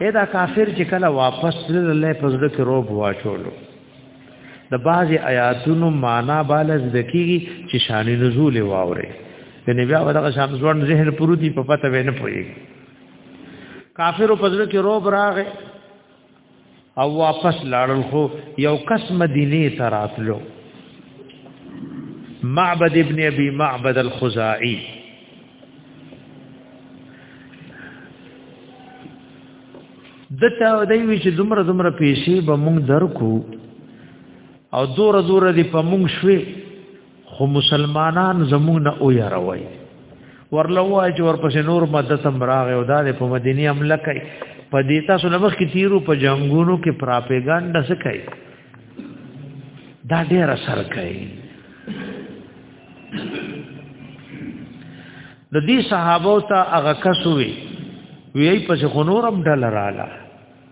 اې دا کافر چې کله واپس لله په زړه کې روب واچولو د بعض آیاتونو معنا بالز دکیږي چې شان نزول واوري یعنی بیا ودغه شان ځوان ذهن پروتي په پته ونه پوي کافر په زړه کې روب راغې او واپس لاړل خو یو کس مدینه ته راتلو معبد ابن ابي معبد الخزاعي دته دوی وی چې دومره دومره پیسې به مونږ درکو او دور دور دی په مونږ شوي خو مسلمانان زموږ نه او یاروي ورله وای چې ورپسې نور مدد هم راغی او دا په مدینی حمله کوي په دې تاسو نمخ کې تیرو په جنگونو کې پراپګاندا څه کوي دا ډیر اثر کوي د دې صحابو ته هغه کسوي وی پس خنورم ډل رااله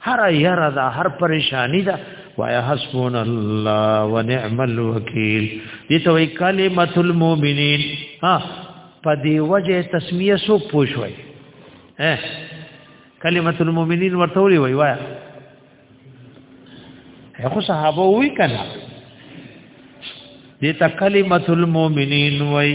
هر یره دا هر پریشانی دا وایا حسبون الله ونعم الوکیل دې ته وی کلمۃ المؤمنین ها په دې وجه تسمیه سو پوښوي ها کلمۃ المؤمنین ورته وی وای وایا هغه صحابه وی کنا دې ته کلمۃ المؤمنین وای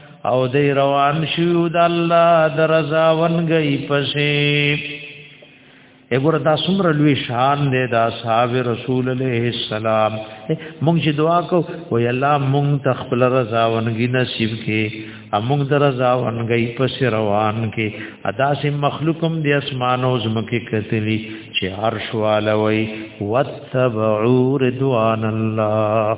او دی روان شو د الله درزا ونګي پسې وګوره دا څومره لوی شان دی دا صاحب رسول علیه السلام مونږ چې دعا کو وای الله مونږ ته خپل رضا ونګي نصیب کې امونږ در رضا ونګي پس روان کې ادا سي مخلوقم دی اسمان او زمکه کتلی چې عرش والا وای وتبعوا رضوان الله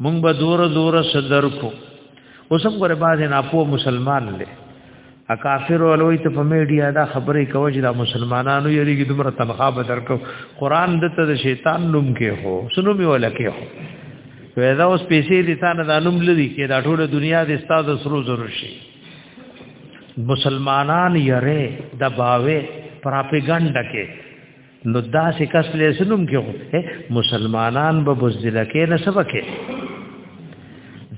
مونږ به دور دور صدر کو اوسم ګره باز نه پو مسلمان لې ا کافر ولوي ته په میډیا دا خبرې کوي چې دا مسلمانانو یریږي دومره تنخواه به درکو قران دته د شیطان نوم کې هو سنو می ولا کې هو وېدا اوس پیسې دي تا نه دانوم لري کې دا ټوله دنیا د استاد سرو زرو شي مسلمانان یره دباوه پراپګاندا کې نو داسې کس له سنوم کې مسلمانان به بزدل کې نه سبکه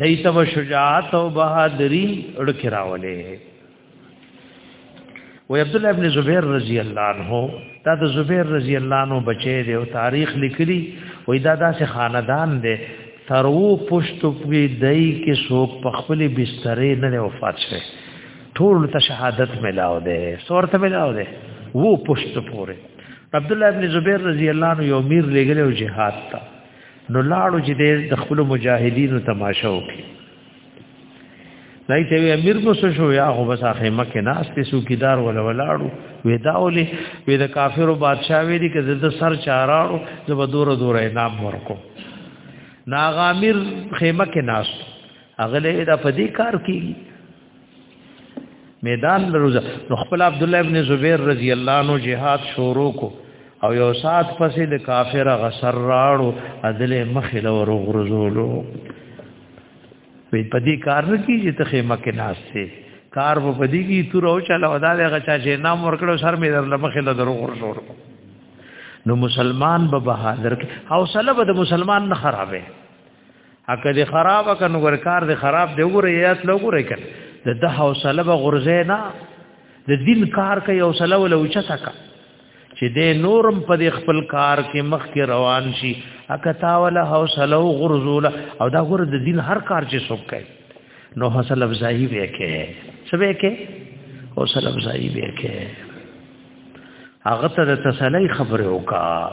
دای ته شجاعت او بہادری اړکې راولې و عبد الله ابن زبیر رضی الله عنه دا د زبیر رضی الله عنه بچی دی او تاریخ لیکلی و دا داسې خاندان دی ترو پښتو پوی دای کې سو په خپل بسترې نه وفات شوه ټول ته شهادت ملاو ده سورته ملاو ده وو پښت پوره عبد الله ابن زبیر رضی الله عنه یو میر لګل او جهاد تا نو لاړو چې د خپل مجاهدینو تماشا وکړي دای ته وی امیر مو څه شو یا خو بس اخه مکه ناس ته سو کیدار ولا ولاړو وی دا ولې وی د کافرو بادشاہ وی دي کزه د سر چاراړو زب دور دور انعام ورکو ناغامیر خیمه کې ناس اغله دا پدی کار کیږي میدان لروز نو خپل عبد الله ابن زبیر رضی الله عنه جهاد شروع کو او یو سات پسې د کافر غسر راړو ادل مخې له ورو غرزولو وی په دې کار نه کیږي ته خې مکه ناشته کار په پدې کې تور او چاله وداله غچا چې نام ورکړو سر مې در لمخې له درو غرزولو نو مسلمان به بهادر حوصله به د مسلمان نه خرابې اکه دې خراب کنه ورکار دې خراب دې وګوره یات لوګوره کنه د د حوصله به غرزه نه د دین کار کوي او صلی الله علیه وسلم چې د نورم په خپل کار کې مخ کې روان شي اکه تاوله حوصله او غرزول او دا غره د دین هر کار چې څوک کوي نو حوصله افزایی به کې سبه کې حوصله افزایی به کې هغه ته تسلی خبره وکړه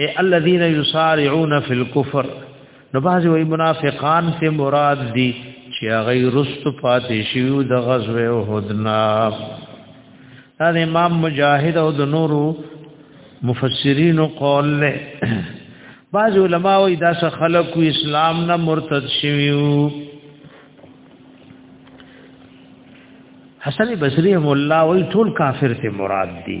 اے الذین یسارعون فی الكفر نو بعضی وی منافقان ته مراد دی چې هغه رست پاتې شیو د غزوه او هدنا دا امام مجاهد او د نورو مفسرین قول له بعض علما وی دا څه خلق اسلام نه مرتد شیو حسن بصری مولا وی ټول کافر ته مراد دی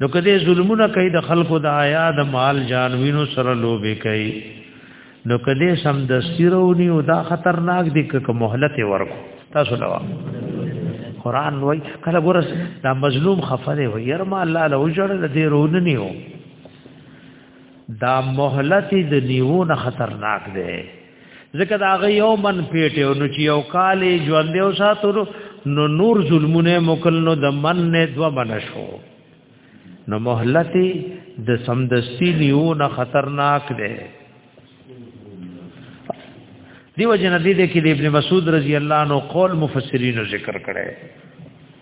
نو کده ظلمونه کوي د خلکو د آیا د مال جان وینو سره لوبي کوي نو کده سم د سیرونی او دا خطرناک دي که مهلت ورکو تاسو لوا قران وای کله ګورس دا مظلوم خفره وای يرما الله له وجر د دې رون نیو دا مهلت د نیو نه خطرناک دی ځکه دا غي یو من پیټه نو چې یو کال ژوند یو ساتلو نو نور ظلمونه مکل نو د من نه دو بنشو نو مهلت د سمدستی نیو نه خطرناک دی دیو جن دې کې د ابن مسعود رضی الله عنه قول مفسرین ذکر کړي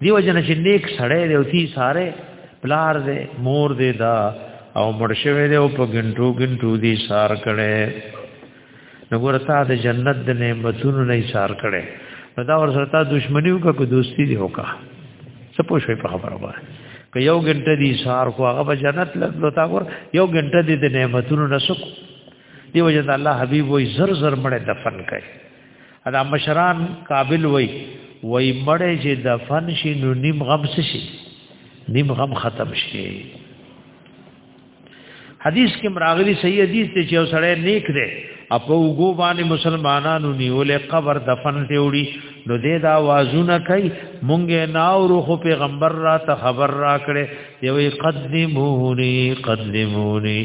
دیو جن چې نیک سړی دی او تی ساره پلار دی مور دی دا او مرشوه دی او په ګنټو ګنټو دی سار کړي نګور تا د جنت د نعمتونو نه سار کړي نو دا ور سره تا دښمنی وکړه کو دوستی دی وکړه څه پوه شوي په خبره وای که یو ګنټه دی سار کو هغه په جنت لږ تا ور یو ګنټه دی د نعمتونو نه سکو دی وجه الله حبیب وای زر زر مړه دفن کړي دا مشران قابل وای وای مړې چې دفن شي نو نیم غم شي نیم غم ختم شي حدیث کې مراغلی صحیح حدیث ته چې وسړی نیک دی اپو وګو باندې مسلمانانو نیولې قبر دفن ته وړي نو دې دا وازونه کوي مونږه ناورو خو پیغمبر را ته خبر را کړي یوې قدمونی قدمونی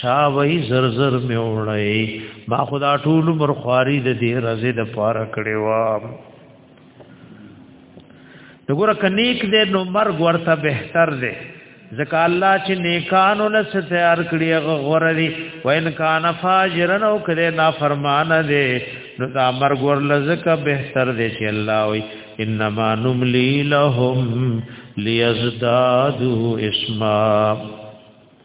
شاوي زرزر میوړی ما خدا ټول عمر خواري د دې رزه د پاره کړې و دغه کنيک دې نو مرګ ورته بهتر دی ځکه الله چې نیکانو لس تیار کړی غوړه دي وین کان فاجرن او کړي نافرمان دي نو دا مرګ ورل ځکه بهتر دی چې الله وي انما نملی لهم ليزدادوا اسما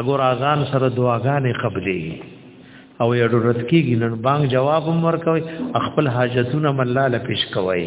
اګور اذان سره دعاګانې قبلې او یې ضرورت کېږي نن بانګ جواب هم ورکوي خپل حاجتونه مله له پیش کوي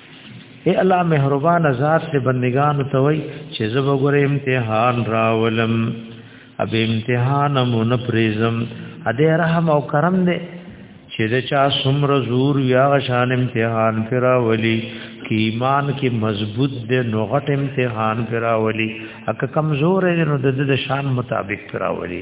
اے الله مهربان ذات سے بندگان ته وای چې زب ګره امتحان راولم اب امتحان مون پریزم ا دې رحم او کرم دې چې د چا سمر زور یا شان امتحان فرا ولی کی ایمان کې مضبوط دې نوغټ امتحان فرا ولی اک کمزور دې نو د شان مطابق فرا ولی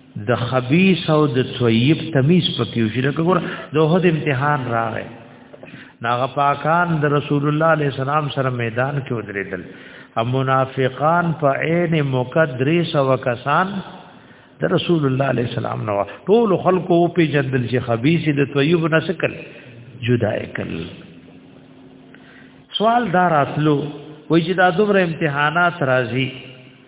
د خبيث او د طيب تمیز پکې وشي لکه ګور دوه د امتحان راغی ناغه پاکان د رسول الله عليه السلام سره میدان کې ودرېدل او منافقان په عین مقدرس او کسان د رسول الله عليه السلام نو ټول خلکو په جدل چې خبيث د طيب نه سکل جدا کل سوال دار اصلو وای چې دا دومره امتحانات راځي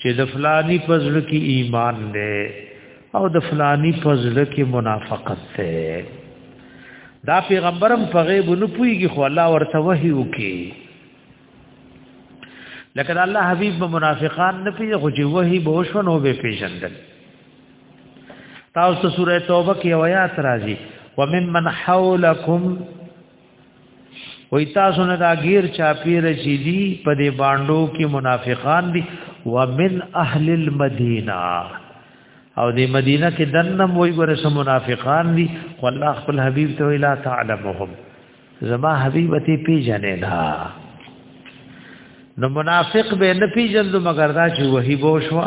چې د فلانی پزړه کې ایمان دی او د فلانی پزړه کې منافقت دی دا پیغمبرم په غیب نه پويږي خو الله ورته وحي وکي لکه دا الله حبيب به منافقان نه پیږي خو چې وحي به وشونو به پیژندل تاسو سوره توبه کې آیات راځي وممن حولکم وای تاسو نه دا غیر چاپیر چي دي په دې باندو کې منافقان دي ومن اهل المدینه او دې مدینه کې دنم وای ګره سم منافقان دي والله خپل حبیب ته ویلا تعلمهم زما حبیب ته پیژنې دا نو منافق به نه پیژندو مگر دا چې وਹੀ بوشوا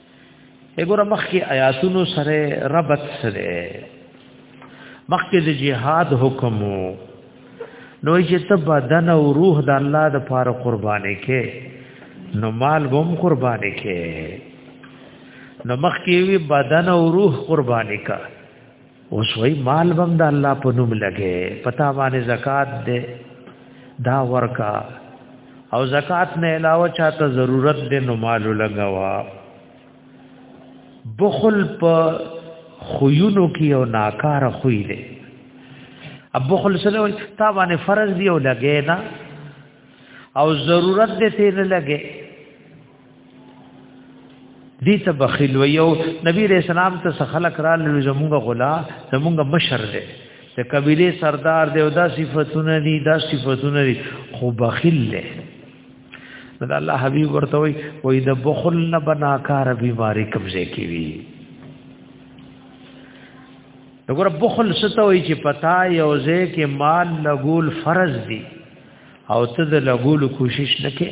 وګوره مخکې آیاتونو سره ربط سره مخکې د جهاد حکم نو چې ته بدن او روح د الله د پاره قربانې کې نو مال هم قربانې کې نو مخکې وی بدن او روح قربانې کا اوس وای مال بم د الله په نوم لګې پتا باندې زکات دې دا ورکا او زکات نه علاوه چاته ضرورت دې نو مال لګوا بخل په خوینو کې او ناکار خوې دې اب بخل سره وای تا باندې فرض دی او لګې نه او ضرورت دې ته نه لګې دي ته بخیل ویو نبی رسول الله ته خلق را لږه زمونږ غلا زمونږ مشر دی د قبيله سردار دی او دا صفاتونه دي دا صفاتونه دي خو بخیل له دا الله حبيب ورته وي وې د بخل نه بناکار بيماري قبضه کوي وګوره بخل ستو وي چې پتا یو ځای کې مال لګول فرض دي او ته د لګول کوشش نکې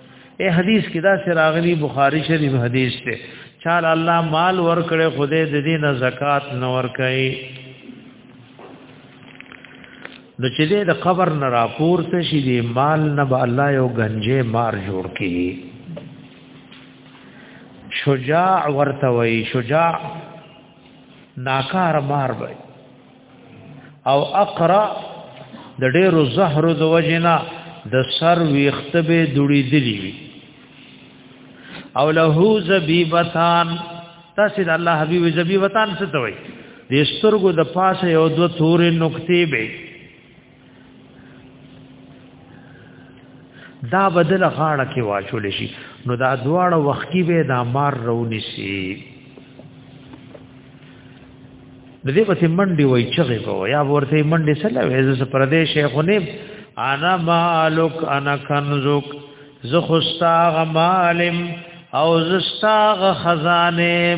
اے حدیث کې دا سره اغلی بخاری شریف حدیث ته چال الله مال ور کړې خدای د دینه زکات نه ور کوي نو چې دې د قبر نه راپور ته شي دې مال نه به الله یو گنجې مار جوړ کړي شجاع ورته وای شجاع ناکار مار وای او اقرا د ډېرو زهرو د وجنا د سر ویخت به دوړي دلی وي او له زبیبتان تاسو د الله حبیب زبیبتان څه ته وایي د سترګو د پاسه یو دو تورې نقطې به دا بدل غاړه کې واچول شي نو دا دواړه وخت کې به دا مار رونی شي د دې په منډي وای چغې په یا ورته منډي سره وې ز پردې شیخونه انا مالک انا کنزک زخستاغ مالم او زستاغ خزانه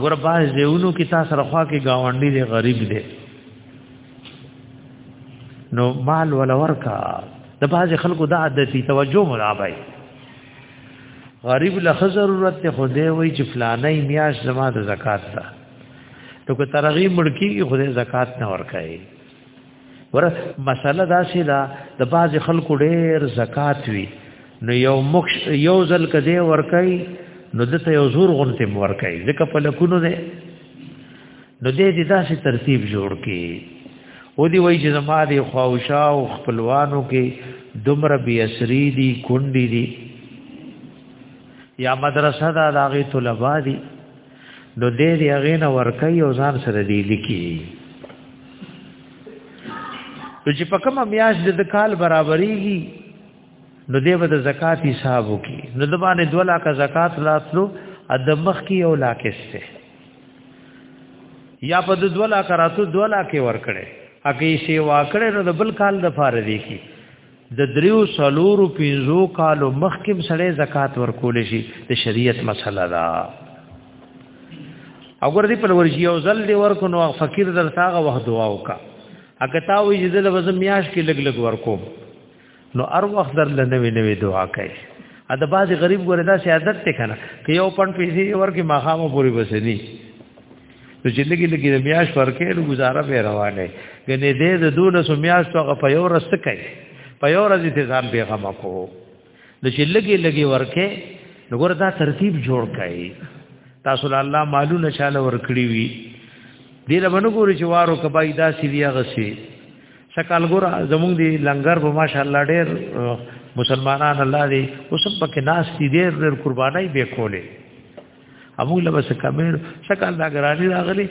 ګور باز دیونو کې تاسو رخوا کې گاونډي دی غریب دی نو مال ولا ورکا د باز خلکو د عادتي توجه مرابای غریب له ضرورت ته خوده وای چې فلانه میاش زما د زکات ده ته کو ترغیب مړکی خوده زکات نه ورکای ور مسله دا سي دا د باز خلکو ډېر زکات وي نو یو مخ یو ځل کده ور کوي نو دته یو زور غونته مور کوي ځکه په لکونو ده نو دې دې داسې ترتیب جوړ کې و دی وای چې زما دې خواوشا او خپلوانو کې دومره بي اسري دي کونډي دي یا مدرسه دا داغه طلبه دي نو دې دې هغه نه ورکي او ځان سره دی لیکي نو چې په کومه میاش د کال برابرېږي نو دې به د زکات حساب وکي نو د باندې 2 لاکه زکات راتلو د مخ کې یو لاکه سته یا په 2 لاکه راتلو 2 لاکه ورکړي اګه یې سی واکړي نو د بل کال د فار دی کی د دریو سلورو پینزو کالو مخکم سړی زکات ورکول شي د شریعت مسله ده او ګور دې په ورشي او زل دې ورکو نو فقیر درتاغه وخت دعا وکا اګه تا وی چې د وزم میاش کې لګ لګ ورکو نو ار وخت در لنوي نوي دعا کوي ا د باز غریب ګوردا سیادت ته کنه که یو پن پیسې ورکه ماخامو پوری بسنی نو چې لګي لګي د میاش ورکې نو گزاره به روانه غنې دې د دونه سو میاش توغه په یو رس کوي په یو رس دې ځان به غم کو نو چې لګي لګي ورکې نو ګور دا ترتیب جوړ کړي تاسو له الله مالونه چاله ورکړي وي دې له باندې ګوري چې وارو کبای دا سی دی غسی سکال ګور زمونږ دی لنګر په ماشاءالله ډېر مسلمانان الله دې اوس په کې ناس دي ډېر قربانای به کولې امو له بس کمر شکل دا ګرانی راغلی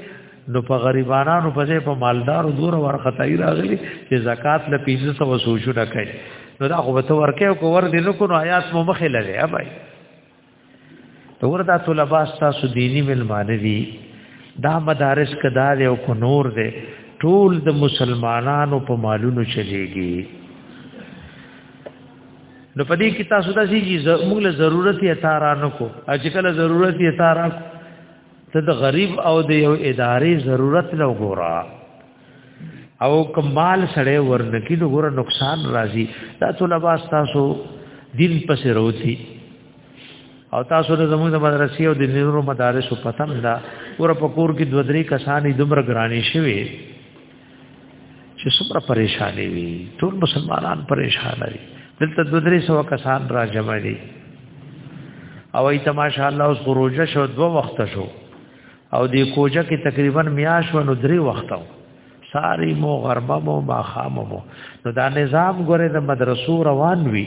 نو په غریبانو په ځای په مالدارو دور ورختای راغلی چې زکات له 500 وسوشو نه کوي نو دا خو به تو ورکه کو ور دي نو کو آیات مو مخه لګي ابای تو ورته طلبه تاسو دینی ملمانه دي دا مدارس کدا دی او کو نور دی ټول د مسلمانانو په مالونو چلیږي نو په دې کې تاسو د چې موږ له ضرورت یې تارا نه کو چې کله ضرورت یې تارا ته د غریب او د یو ادارې ضرورت له ګورا او کمال سره ورنکی نو ګور نقصان راځي دا طلبه تاسو دین پسې روتی او تاسو د زموږ د مدرسې او د نورو مدارسو پتم دا ور په کور کې دوه درې کسانې دومره ګرانې شوي چې څومره پریشانی وي ټول مسلمانان پریشان دي دلته دوه درې سو کسان را جمع دي او ایت ماشاء الله اوس خروجه شو دوه وخت شو او دی کوجه کې تقریبا میاش و نو درې وخت و ساری مو غربه مو ماخام مو نو دا نظام ګوره د مدرسو روان وي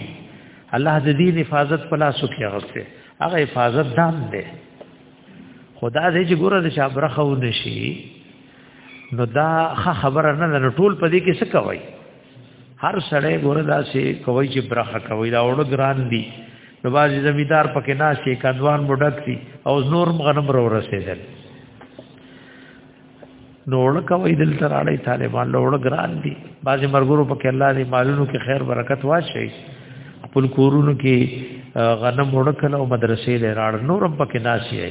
الله د دین حفاظت په لاسو کې غوښته هغه حفاظت دام دی خدا دې چې ګوره د شابرخه و نشي نو دا ښه خبره نه ده نو ټول په دې کې څه کوي هر سړی ګوره دا سي کوي چې برخه کوي دا وړو ګران دي نو باز زمیدار پکې ناشې کندوان مډک دي او نور غنم رو رسیدل نو وړ کوي دل تر اړې طالبان له وړو ګران دي باز مرګورو پکې الله دې مالونو کې خیر برکت واشي خپل کورونو کې غنم وړکل او مدرسې لراړ نورم پکې ناشې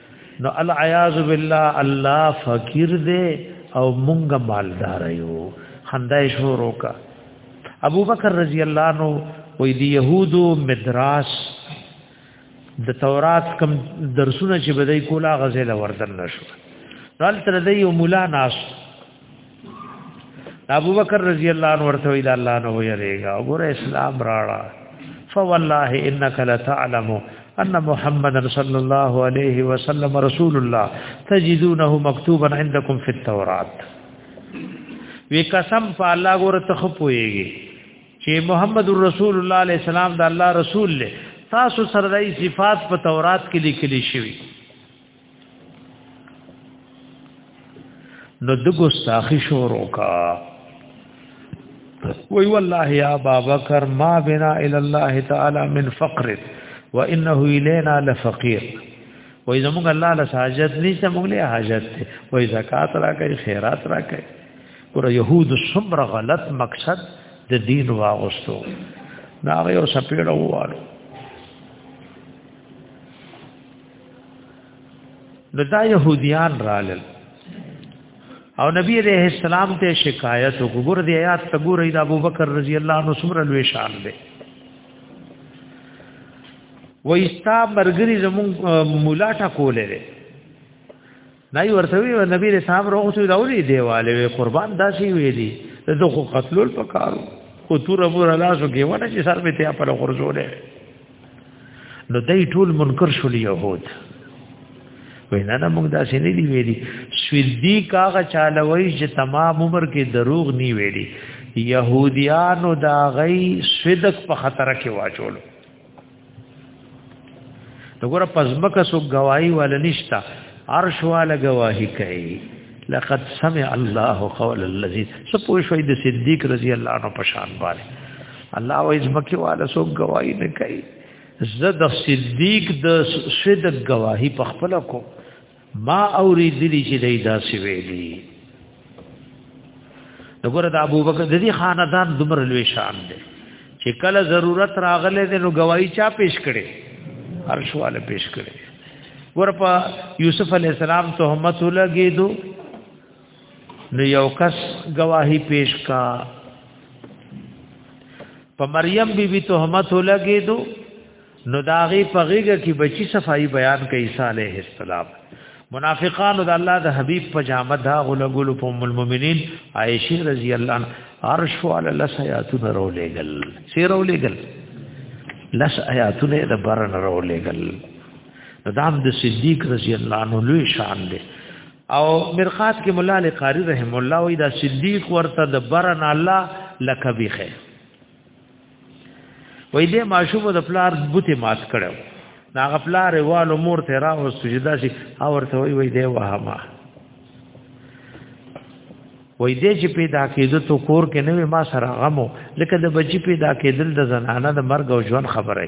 نو العیاذ بالله الله فقیر دی او مونږ مالدار یو خندای شو روکا ابو بکر رضی الله عنه وې دی يهودو مدراس د تورات کم درسونه چې بدای کولا غزل وردن نشو دلته د یو مولا ناس ابو بکر رضی الله عنه ورته ویل الله نو یریګا وګوره اسلام راړه فوالله انك لتعلم ان محمد صلى الله عليه وسلم رسول الله تجدونه مكتوبا عندكم في التوراة وی قسم په الله ګور ته خپويږي چې محمد رسول الله عليه السلام د الله رسول له تاسو سره د صفات په تورات کې لیکل شوی نو د ګستاخی شروع کا وی والله یا بابکر ما بنا الی الله تعالی من فقر وانه الینا لفقیر وی زموږ الله له حاجت نشته موږ له حاجت ته وی زکات راکې خیرات راکې ګور یهود صبر غلط مقصد د دین واغستو ناغه او سپیړه ووالو نو دا يهوديان رالل او نبی عليه السلام ته شکایت وګور دی آیات ته ګور دی ابو بکر رضی الله عنه سمره لوی شان دی و استا مرګري زمون مولا ټا کولې نای ورته وی نبی رسول الله روغ شو دا ولي دیواله قربان داسي وی دي زه خو قتلول پکارو خو تور ابو رلاسو کې ونه چې سر به ته پر خرجولې نو دای ټول منکر شول يهود وینا نه موږ دا سینې دی ویلي سویدی کاغه چالوي چې تمام عمر کې دروغ نی ویلي يهوديانو دا غي صدق په خطر کې واچولو دغه پزمکه سو گواہی ول نشتا عرش والا گواہی کوي لقد سمع الله قول الذي سپو شوي د صدیق رضی الله عنه په شان باندې الله او ازمکه والا سو گواہی نه کوي زه د صدیق د سید گواہی په خپل کو ما اوریدلی چې دای داسې ویلي دغه د ابو بکر د دې خاندان دمر لوی شان دی چې کله ضرورت راغله د نو گواہی چا پیش کړي هر شواله پیش کړي ورپا یوسف علی السلام تهمت لګیدو نو یو کس گواہی پیش کا په مریم بی بی تهمت لګیدو نو داغي پغیګه کی بچی صفائی بیان کوي عیسی علیه السلام منافقانو د الله د حبیب په جامه دا غلګل په ام المؤمنین عائشه رضی الله عنها عرش علی الله سیاتون رولېګل سی رولېګل لس آیاتونه د برن رولېګل دام د صدیق رضی الله عنه لوی شان دی او مرقات کې مولا علی قاری رحم الله وی دا صدیق ورته د برن الله لکبیخه وای دې ماشوم د پلار بوتي مات کړو دا غپلار والو مور ته را او سجدا شي او ورته وای وای دې وهما وای دې چې پیدا کېدو تو کور کې نه ما سره غمو لکه د بچی پیدا کېدل د زنانه د مرګ او ژوند خبره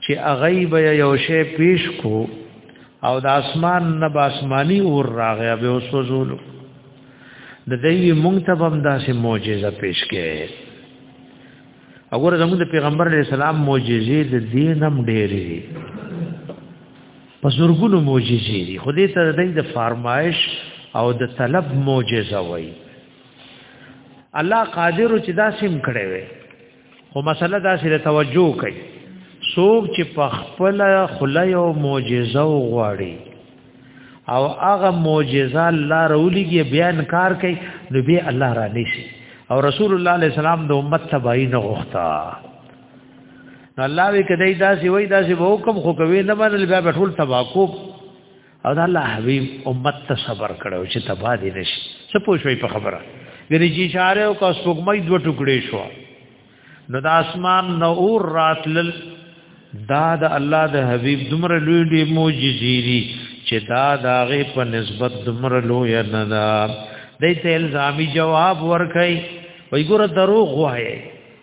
چې اغیب یو شی پیش کو او د اسمان نه با اسماني اور راغی به وسوزولو د دوی مونږ ته هم داسې معجزه پیش کړي اور زموږ د پیغمبر علی السلام معجزې د دینم ډېری په زورګونو معجزې دي خو دې ته د د فرمایش او د طلب معجزه وایي الله قادر چې دا سیم کړي وي خو مسله دا سره توجه کوي څوک چې په خپل خله یو معجزه وغواړي او هغه معجزه الله رولېږي بیا انکار کوي نو به الله را نشي او رسول الله علیه السلام د امت تبعی نه غوښتا نو الله وی کدی داسې وای داسې به حکم خو کوي نه باندې بیا ټول تباکو او دا الله حبیب امت ته صبر کړو چې تبا دي نشي څه پوښوي په خبره ګری چې اشاره او کا سپوږمۍ دوه ټوکړې شو نو د اسمان نو اور راتل دا د الله د حبیب دمر لوی دی معجزې دي چې دا داغه په نسبت دمر لوی نه دا دې ته الزامي جواب ورکړي وای ګوره دروغ وایي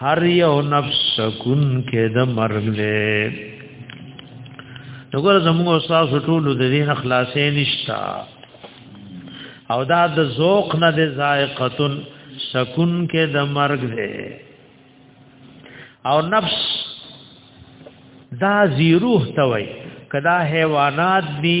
هر یو نفس سکون کې د مرګ له نګور زموږ استاد ټول د دین خلاصې نشتا او دا د ذوق نه د ذائقتن سکون کې د مرګ دی او نفس دا زیروح توي کدا حیوانات دي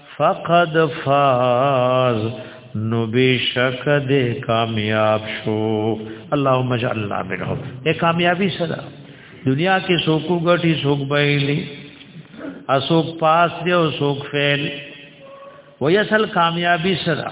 فقد فاز نو بشک دې کامیاب شو اللهم اجعلنا منهم اے کامیابی سره دنیا کې سوکو غټي سوک بایلی اسوک پاس دی او سوک فعل ویسل کامیابی سره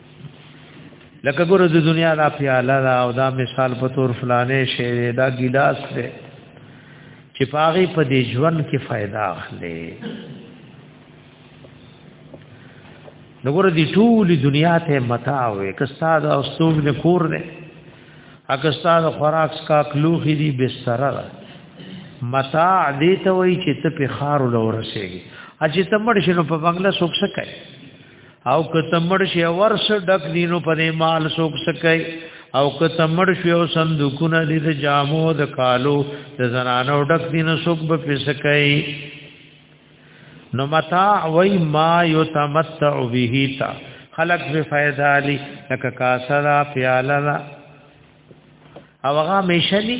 لکه ګوره د دنیا دا پیاله دا او دا مثال په تور فلانه شی دا ګلاس دی چې پاغي په دې ژوند کې फायदा اخلي نګور دي ټول دنیا ته متاع وي که استاد او استوګ نه کور نه اګه استاد خوراک کا کلوخي دي بستر متاع دې ته وای چې ته په خار ولورسېږي اجه ته مړ شنو په بنگله سوک سکه او کتمړ شي ورس ډک دینو پر مال سوک سکي او کتمړ شي او صندوقونه د جامو د کالو د زنانو ډک دینو سوک به پسکي نو متاع وای ما یتمتع به تا خلق به فائدہ علی لک کاسرا پیالا او هغه مشلی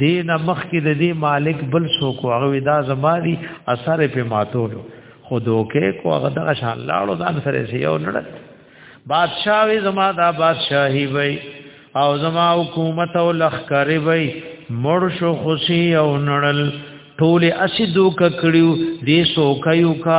دین مخ کې د دې مالک بل سو کو هغه دا زماري اثر په ماتولو خودو کې کو هغه د شان لاړو ځان سره سي یو نړ بادشاہ وی زما دا بادشاہي وی او زما حکومت او لخر وی مړ شو خوشي او نړل ټول اسیدو ککړیو دې سو کيو کا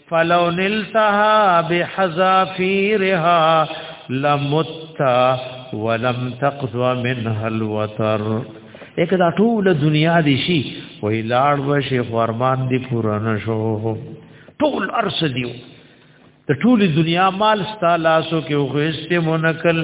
فلو نلتها بحذافيرها لمت ولم تقضى منها الوتر یک دا ټول دنیا دی شي وای لاړ وشي فرمان دی پورا نشو ټول ارس دیو ته ټول دنیا مال ستا لاسو کې وغست مونکل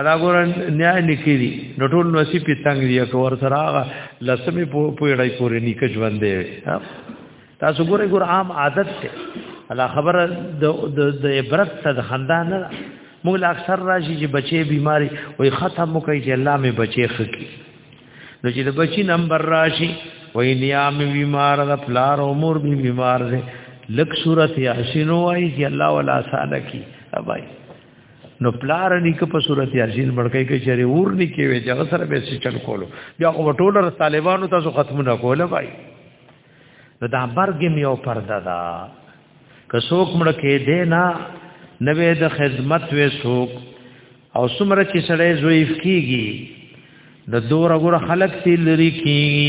ادا ګور نه لیکلی نو ټول نو سی پیتنګ دی کو ور سره هغه لسمه پویړای پورې نیکه ژوند دی تاسو ګورې ګور عام عادت ته الا خبره د د عبرت ته د خندا نه موږ اکثر راشي چې بچي بیماری وي ختم مو کوي چې الله می بچي خکی نو چې د بچي نمبر راشي وای نیام بیمار د پلار عمر بی بیمار دی لک صورت یاسین وای چې الله ولا ساده کی ابای نو پلار نیک په صورت یاسین مړکې کې چیرې اور نه کې وي چې سره به څه چل کولو بیا خو ټول رس طالبانو تاسو ختمونه کوله بای نو دا برګ میو پردا دا که څوک مړکې دې نه نوې د خدمت وې څوک او سمره چې سړې زویف کیږي د دور غره خلق تل لري کیږي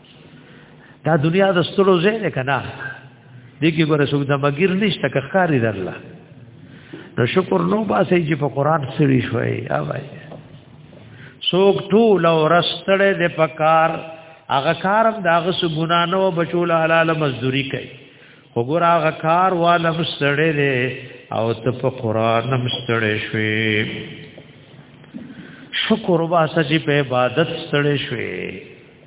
دا دنیا د ستړو ځای نه کنا دې کې ګوره څوک د مګیر نشته که ښکاری درله نو شکر نو باسي چې په قران سړي شوي اوای څوک ټول او رستړې د پکار هغه کارم داغه سګونانو بچول حلال مزدوري کوي وګور هغه کار والم سړې دې او ته په قران هم سړې شوي شکر واسه چې په عبادت سړې شوي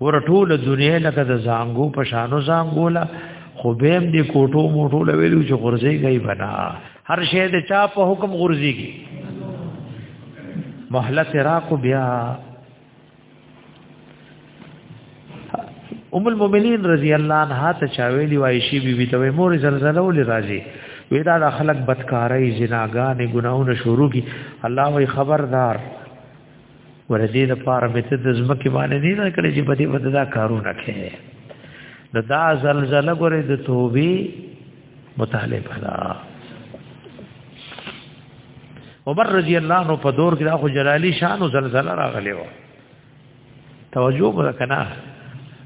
ورټول دنیا لکه د زانګو په شانو زانګولا خو به هم دې کوټو موټو لویلو چې غرزي گئی بنا هر شی د چا په حکم غرزي کی مهلت راکو بیا ام المؤمنین رضی الله عنها ته چاویلی وایشی بی بی ته مور زلزلہ ول راځي وې دا د خلک بدکارۍ زناګانې ګناونه شروع کی الله وی خبردار ور دې د پاره به ته د زمکه باندې نه نه کړې چې بده بده دا کارونه کوي د دا زلزلہ ګورې د توبې مطالبه ده عمر رضی الله عنه په دور کې اخو جلالی شان او زلزلہ راغلی و توجه وکړه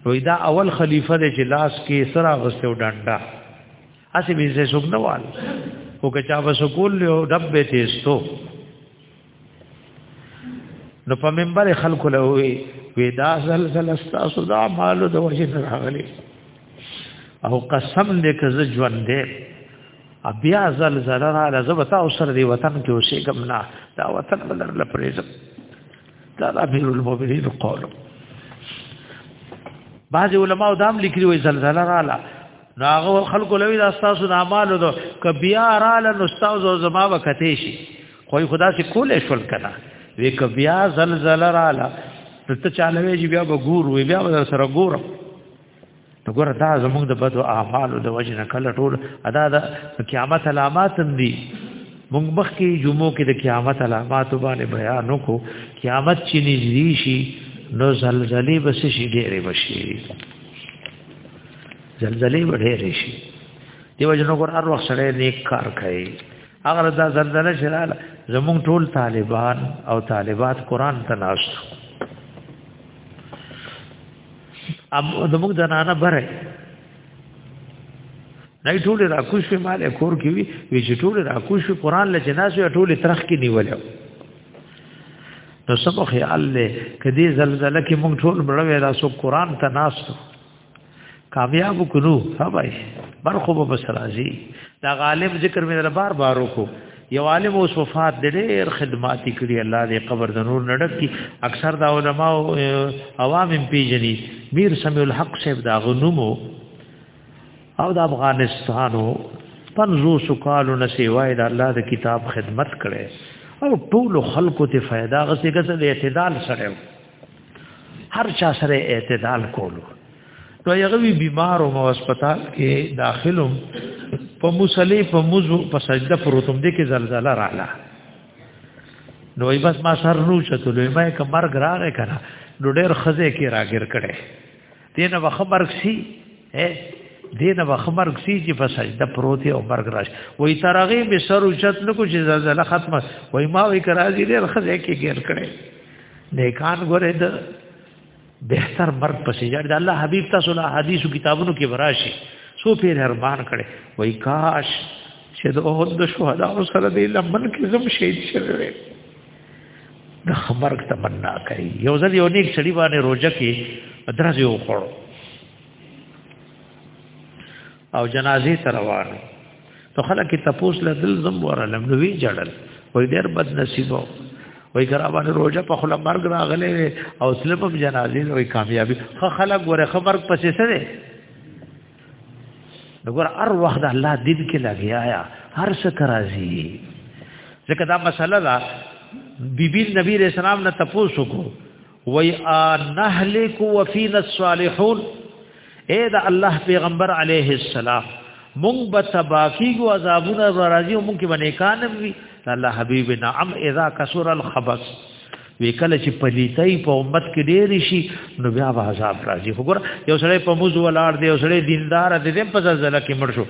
وی دا اول خلیفہ دی چې لاس کې سره غسته و ډنډا اسی به زه سګنوال او که چا وسکول له دبه تیستو نو په منبر خلکو له وی وی دا زلزلہ ستاسو دا مالو د وجه راغلی او قسم دې که زه ژوند دې بیا زلزلہ را لزه وتا او سر دې وطن کې اوسې کوم نه دا وطن بدر لپریزم دا د امیر المؤمنین قول بعض علماء دا هم لیکلي وي زلزلہ رااله نو هغه خلکو لوي دا تاسو د اعمالو دو ک بیا رااله نو تاسو زما وکته شي خو خدا سي کولې شول کنه وی ک بیا زلزلہ رااله ته چاله وی بیا به ګور وی بیا به سره ګور نو ګور دا زموږ د بدو اعمالو د وجه نه کله ټول ادا د قیامت علامات هم دي موږ مخکې جمعو کې د قیامت علامات باندې بیان وکړو قیامت چې نږدې شي نو زلزلې به شي ډېرې بشي زلزلې به ډېرې شي دیو جنو ګور هر وخت سره نیک کار کوي هغه دا زلزلہ شراله زمون ټول طالبان او طالبات قران ته ناشت ام زموږ زنانه بره نه ټول را کوش په مال کور کې وی وی چې ټول را کوش په قران لچ ناس یو ټول ترخ کې نیول نو سمو خیال له کدی زلزلہ کې مونږ ټول مړ وې را سو قران ته ناشت کامیاب کړو ها بھائی برخو به بس راځي دا غالب ذکر مې در بار بار وکړو یو عالم اوس وفات دی ډېر خدمات کړی الله دې قبر د نور نډک کی اکثر دا علما او عوام پیجنی میر سمیع الحق صاحب دا غنومو او د افغانستانو پنځو سکالو نسیوای د الله د کتاب خدمت کړي او ټول خلکو ته फायदा غسه کسه د اعتدال سره هر چا سره اعتدال کولو نو هغه وی بیمار او هسپتال کې داخلم په مصلی په مزو په سجده پروتم دې کې زلزلہ رااله نو ای بس ما سر نو چتلې ما کمر غراغه کړه نو ډېر خزه کې راګر کړي دینه به خبر سی اے دینه به خبر سی چې په سجده پروت او مرګ راش وای ترغه به سر اوچت نو چې زلزلہ ختمه وای ما وی کرازی دې خزه کې ګر کړي نیکان ګره د بهتر مرګ پسې جړ د الله حبیب تاسو له حدیثو کتابونو کې وراشي سو پیر ارمان کړي وای کاش چې د اوهد شهدا سره دې لمن کې زم شهید شوی د خمرګ تمنا کوي یو ځل یو نیک سړي باندې روزه کې درځي وخړو او جنازې ته روانو نو خلک تپوس له دل زم ورلم نو وی جړل وای ډېر بد نصیب وای کرا باندې روزه په خپل مرګ راغله او سلم جنازې وای کامیابی خلک ورخه مرګ پسې سره وګور هر وخت الله دین کې لګیا یا هر څه کرازي ځکه دا مسله ده بیبی نبی رسول الله نه تاسو کو وای انهلک وفینا الصالحون اے دا الله پیغمبر علیه السلام مونږ به تباکی کو عذابونه راځي مونږ کې باندې کانم وی الله حبیب نعم اذا کسر الخبث وی کله چې پلیتای په امت کې ډېر شي نو بیا به عذاب راځي خو ګور یو سړی په موز ولار دی یو سړی دیندار دی دیم په زلزلہ کې مړ شو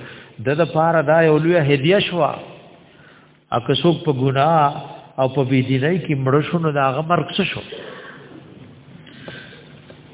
د د پاره دا یو لوی هدیه شو اکه څوک په ګناه او په بی دینۍ کې مړ شو نو دا غمر څه شو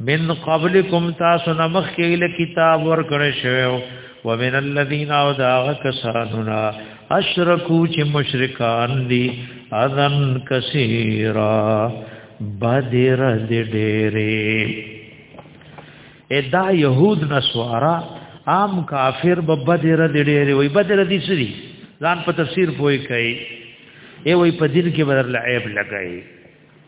من قبلکم تاسو نمخ کې له کتاب ور کړی شوی او من الذین او دا کسانونا اشرکو چې مشرکان دي اذن کثیرا بدر دې ډېرې ادا يهود نسوارا عام کافر به بدر دې ډېرې وي بدر دې سری ځان په تفسیر پوي کوي ای وای په دین کې بدر لعیب لګای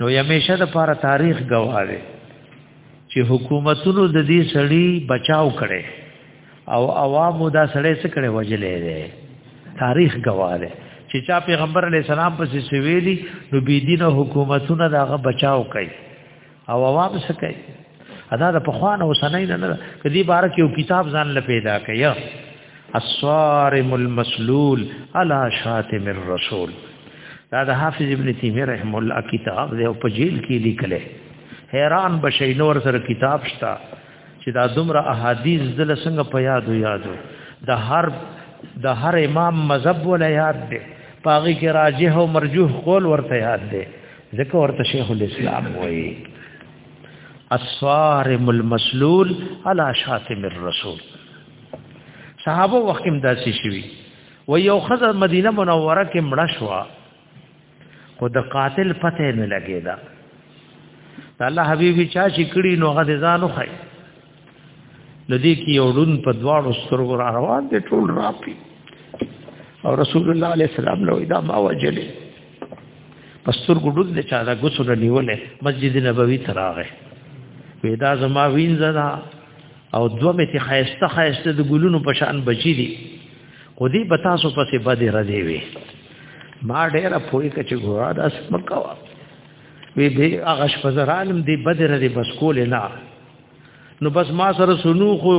نو یمیشه د پاره تاریخ گواهه چې حکومتونو د دې سړی بچاو کړي او عوامو دا سړی څه کړي وجلې ده تاریخ گواهه چې چا پیغمبر علی السلام پسې سویلی نو بی دینه حکومتونه داغه بچاو کوي او عوام څه کوي ادا د پخوان او سنین نه کدی بار کې یو کتاب ځان ل پیدا کړي الصارم المسلول على شاتم الرسول دا د حافظ ابن تیمیه رحم الله کتاب دی او په جیل کې لیکل حیران بشي نور سره کتاب شتا چې دا دومره احادیث دل څنګه په یادو یادو د هر د هر امام مذهب ولا یاد دی پاغي کې راجح او مرجوح قول ورته یاد دی ځکه ورته شیخ الاسلام وایي الصارم المسلول على شاتم الرسول صحابه وخت هم داسې شوي و یو خزر مدینه منوره کې مړه شو خو د قاتل پته نه لګیدا الله حبیبی چا چې کړي نو هغه ځانو خای لدی کې یو ډون په دواړو سترګو را روان دي ټول راپی او رسول الله علیه السلام له دا ما وجلې پستر ګډل د چا دا غسل نیولې مسجد نبوي تراغه ودا زما وینځه دا او دوه مې ته خایسته خایسته د ګلونو په شان بچی دي خو دې په تاسو پسې بده ردی وي ما ډېره پوي کچ ګورا د اسمکوا وی به هغه شپزر عالم دې بده ردی بس کول نه نو بس ما سره سنو خو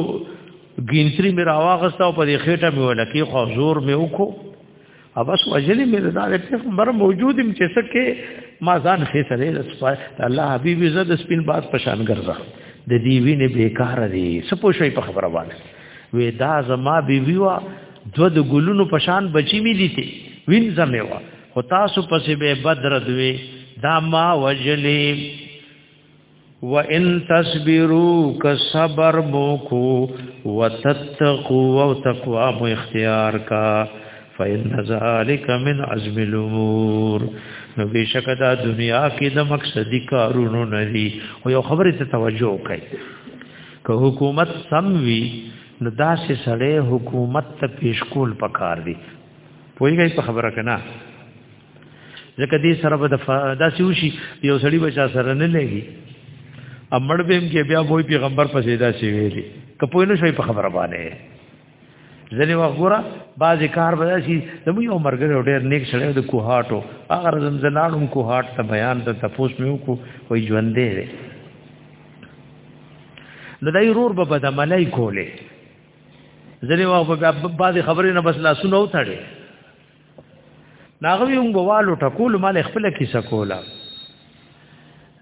ګینتری مې راواغسته او په دې خېټه مې ولکې خو زور مې وکړو اوس وجلی مې د دار پیغمبر موجودم چې سکه ما ځان خې سره د سپای الله حبیب عزت د سپین باز پشان ګرځا د دې وینې بیکار دی سپو شوی په خبره باندې وې دا زما بی وی وا دو د ګلونو پشان بچی مې دي ته وین زمې وا خو تاسو پسې به بدر دوي دا ما وجلی و ان تصبروا ک صبر مو کو وتتقوا او تقوا مو اختیار کا فإن ذلك من عزم الأمور نو بشک دا دنیا کې د مقصدی کارونو نه دي او یو خبره ته توجه وکړي که حکومت سم وي نو دا سه سړی حکومت ته پیش کول پکار دي پوهیږئ په خبره کنه ځکه دې سره به د دا سوشي یو سړی بچا سره نه لګي امړ به هم کې بیا وای پیغمبر پسې دا سی ویلي کپوی نه شوی په خبره باندې ځنې وګوره بعض کار به شي زمو یو مرګره ډېر نیک سره د کوهاټو هغه زمزنانو کوهاټ ته بیان ته تپوس مې وکړو وای ژوندې ده نو دای رور به بد عملای کولې ځنې وګوره بعض خبرې نه بس لاسونه وتړي ناغوی هم غوالو ټکول مال خپل کیسه کولا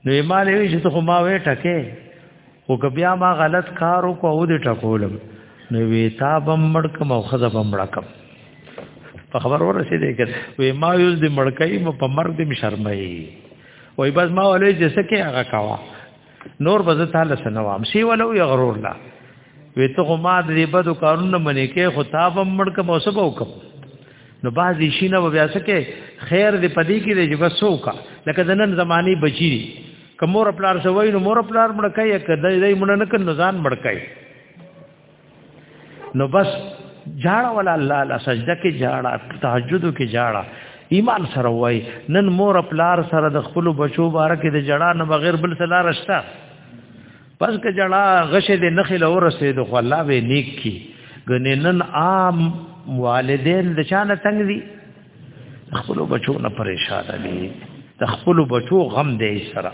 نو مال وی چې ته ما وې ټکه او که بیا ما غلط کار وکړ او دې ټکولم نو وی تا بمړ کوم او خزه بمړ کوم په خبر ورسېدې کړ وی ما یوز دې مړکای م په مرګ دې شرمای وای بس ما ولې چې سکه هغه کاوه نور به زه تعالی سنوام سی ولو یغرور لا وی ته خو ما دې بدو کارونه منې کې خو تا به مړ کوم اوس به وکم نو بعضی شینه و بیا سکه خیر دې پدی کې دې بسو کا لکه د نن زمانی بچی دي کومور پلار سوي نو مور پلار مړ کوي کده دې مړ نه کن ځان مړ کوي نو بس جاړه ولا الله لا سجده کې جاړه تهجد کې جاړه ایمان سره وای نن مور پلار سره د خپل بچو بار کې د جړه نه بغیر بل څه لار شته پس که جړه غشه د نخل اور رسید خو الله به نیک کی ګنې نن عام والدین د چانه تنگ دي خپل بچو نه پریشان دي د خپل بچو غم دی سره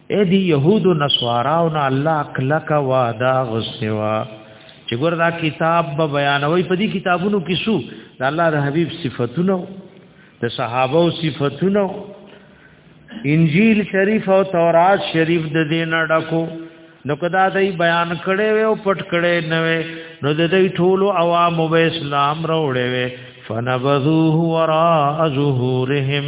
اې دی يهود او نصاراو نه الله کلک وعده غسوا چې ګور دا کتاب به بیانوي په دې کتابونو کې شو د الله د حبيب صفاتونه د صحابه او صفاتونه انجیل شریف او تورات شریف د دې نه ډکو نو کدا دای بیان کړي وي او پټ کړي نه وي نو د دې ټولو عوام او اسلام راوړي وي فنبذوه وراء ظهورهم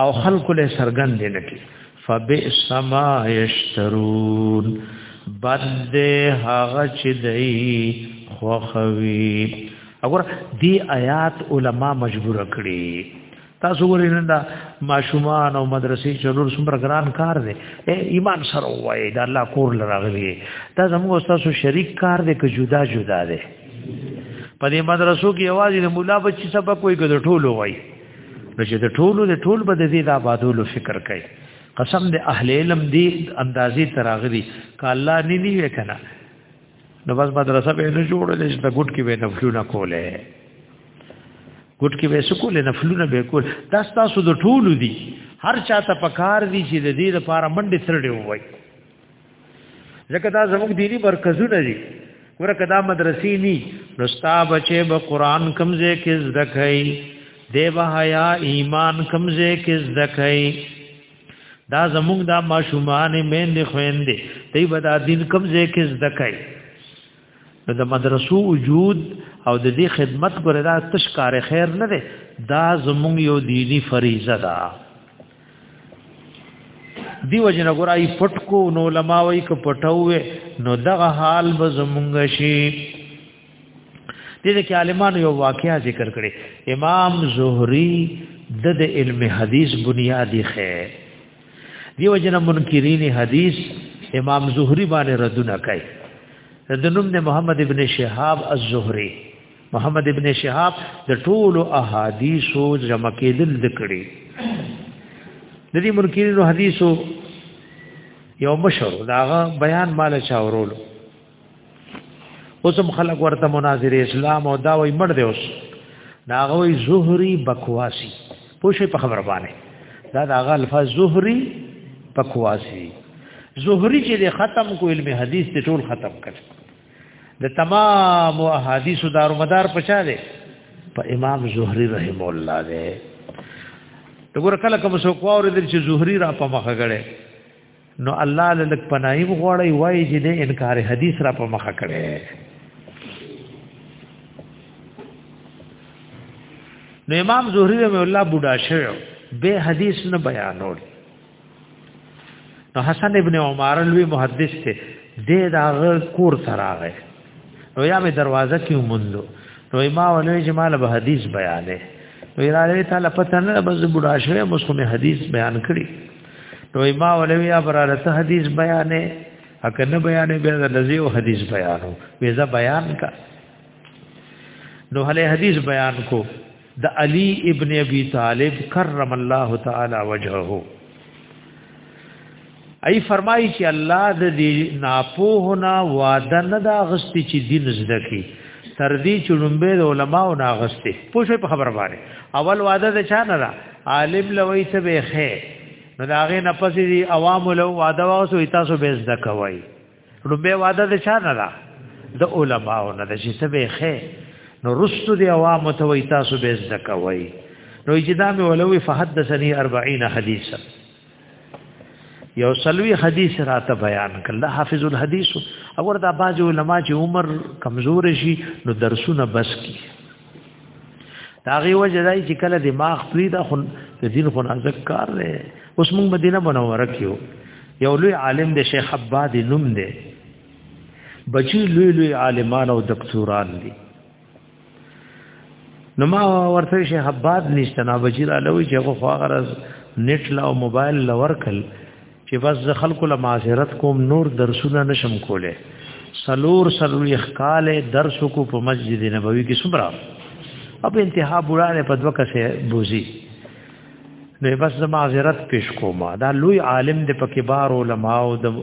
او خلق له سرګند نه کی فبئس ما یشترون بد هغه چې دی خوخوي وګور دی آیات علما مجبور کړی تاسو ګورئ نن دا ماشومان او مدرسې چلور څومره ګران کار دی ایمان سره وایي دا الله کور لراغلی دا زموږ تاسو شریک کار دی که جدا جدا دی په دې مدرسو کې یوازې د مولا بچی سبق وایي ګذر ټولو وایي نو چې د ټولو د ټول به د دې د آبادولو فکر کوي قسم د اهل علم دی اندازې تراغلی ک الله نه دی وکنه نو بس مدرسه به نه جوړل چې د ګټ کې به نفلونه کوله ګټ کې به سکول نفلونه به کول دا تاسو د ټولو دی هر چاته پکار دی چې د دې لپاره منډه سره دی وای ځکه دا زموږ دینی مرکزونه دي ورکه دا مدرسې ني نو ستا بچي به قران کمزه کې زده کوي دیو حیا ایمان کمزه کې زده کوي دا زموږ دا ماشومان مېندې خويندې دوی به دا دین کمزه کې زده کوي نو د مدرسو وجود او د دې خدمت ګره دا تشکار خیر نه ده دا زموږ یو دینی فریضه ده دی وجنه ګورای پټکو نو لماوي ک پټوي نو دغه حال به زمونږ شي دې کې عالمانو یو واقعیا ذکر کړي امام زهري د د علم حدیث بنیادی خې دی وجنه منکرین حدیث امام زهري باندې ردونه کوي د نوم نه محمد ابن شهاب الزهري محمد ابن شهاب د ټولو احادیثو جمع کېدل ذکرې د دې منکرینو حدیثو یو مشر داغه بیان مال چاورول اوسم خلق ورته مناظر اسلام او دا وای مړ دی اوس داغه وای زهري بکواسی پوښې په خبر باندې دا داغه الفاظ زهري بکواسی زهري چې ختم کو علم حدیث ته ټول ختم کړ د تمام احادیث دار مدار پچا دی په امام زهری رحم الله دی وګوره کله کوم څوک واوري د چې زهری را په مخه غړي نو الله لک پناهي غوړی وای چې د انکار حدیث را په مخه کړي نو امام زهری رحم الله بوډا شوی به حدیث نه بیانوي نو حسن ابن عمر لوی محدث ته دې دا کور تراغه نو یا می دروازه کې ومندو نو ما ولې جمال به حدیث بیانې نو یاره تعالی پته نه بس بډا شوی مو کوم حدیث بیان کړی نو ما ولې یا براته حدیث بیانې اکه نه بیانې به د لزیو حدیث بیانو ویزه بیان کا نو هله حدیث بیان کو د علی ابن ابي طالب کرم الله تعالی وجهه ای فرمایي چې الله د دې ناپوهنا وعده نه دا غستی چې دین زده کی تر دې چې لومبه د علماو نه غستی پوښې په خبر باندې اول وعده د چا نه را عالم لوي څه به خې نو دا غې نه پسې دي عوام له وعده واسو تاسو به زده کوي لومبه وعده د چا نه ده د علماو نه ده چې سبه خې نو رستو دی عوام ته وای تاسو به زکه وای نو اجدام ولوی فحدثني 40 حدیثا یو سلوی حدیث راته بیان کله حافظ الحدیث اور د باج علماء چې عمر کمزور شي نو درسونه بس کی داغي وجه دای چې کله دماغ پری دا خون د دین خو نازک کار دی اوس موږ مدینه منوره کیو یو لوی عالم دی شیخ عباد نوم دی بچی لوی لوی عالمان او دکتوران دي نو ما ورته شیخ عباد نشته نا بچی را لوي چې خو هغه نیټ لا او موبایل لور کل چې بس ز خلکو له معذرت کوم نور درسونه نشم کوله سلور سلور اخکال درس کو په مسجد نبوي کې صبر اب انتها بوراله په دوه کسه بوزي نو بس ز معذرت پیش کوم دا لوی عالم د پکبار علماء او د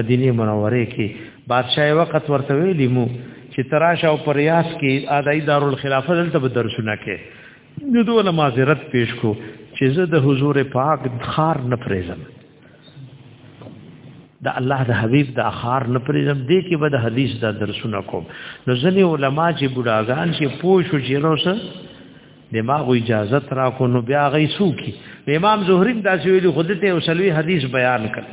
مدینه منوره کې بادشاہ وخت ورته ویلی مو چې تراشه او پریاس کې اداي دارالخلافه دلته به درسونه کې نو دوله معذرت پیش کو چې زه د حضور پاک خار نه پریزم د الله د حبیب د اخار نه پریزم دې کې به د حدیث دا درسونه کوم نو ځنې علما چې بډاګان چې پوه شو چې روسه دماغ اجازه را کو نو بیا غي سوکي امام زهري دا چې ویلي خود ته وسلوي حدیث بیان کړ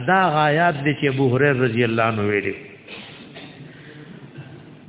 ادا غایات دې چې ابو هريره رضی الله عنه ویلي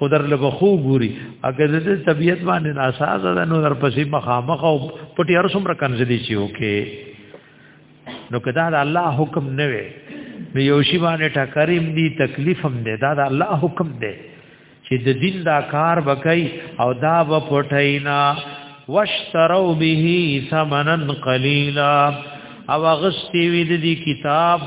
خدر لګه خو ګوري اګه د طبيعت باندې ناساز ده نو در پسې مخامخ او پټي هر څومره کنځلې شي اوکي نو کدا د الله حکم نه وي نو یو شی باندې ټکریم دی تکلیف هم دی دا د الله حکم دی چې د دین دا کار وکي او دا و پټینا واشتروا به ثمنا قليلا او غستی وی د کتاب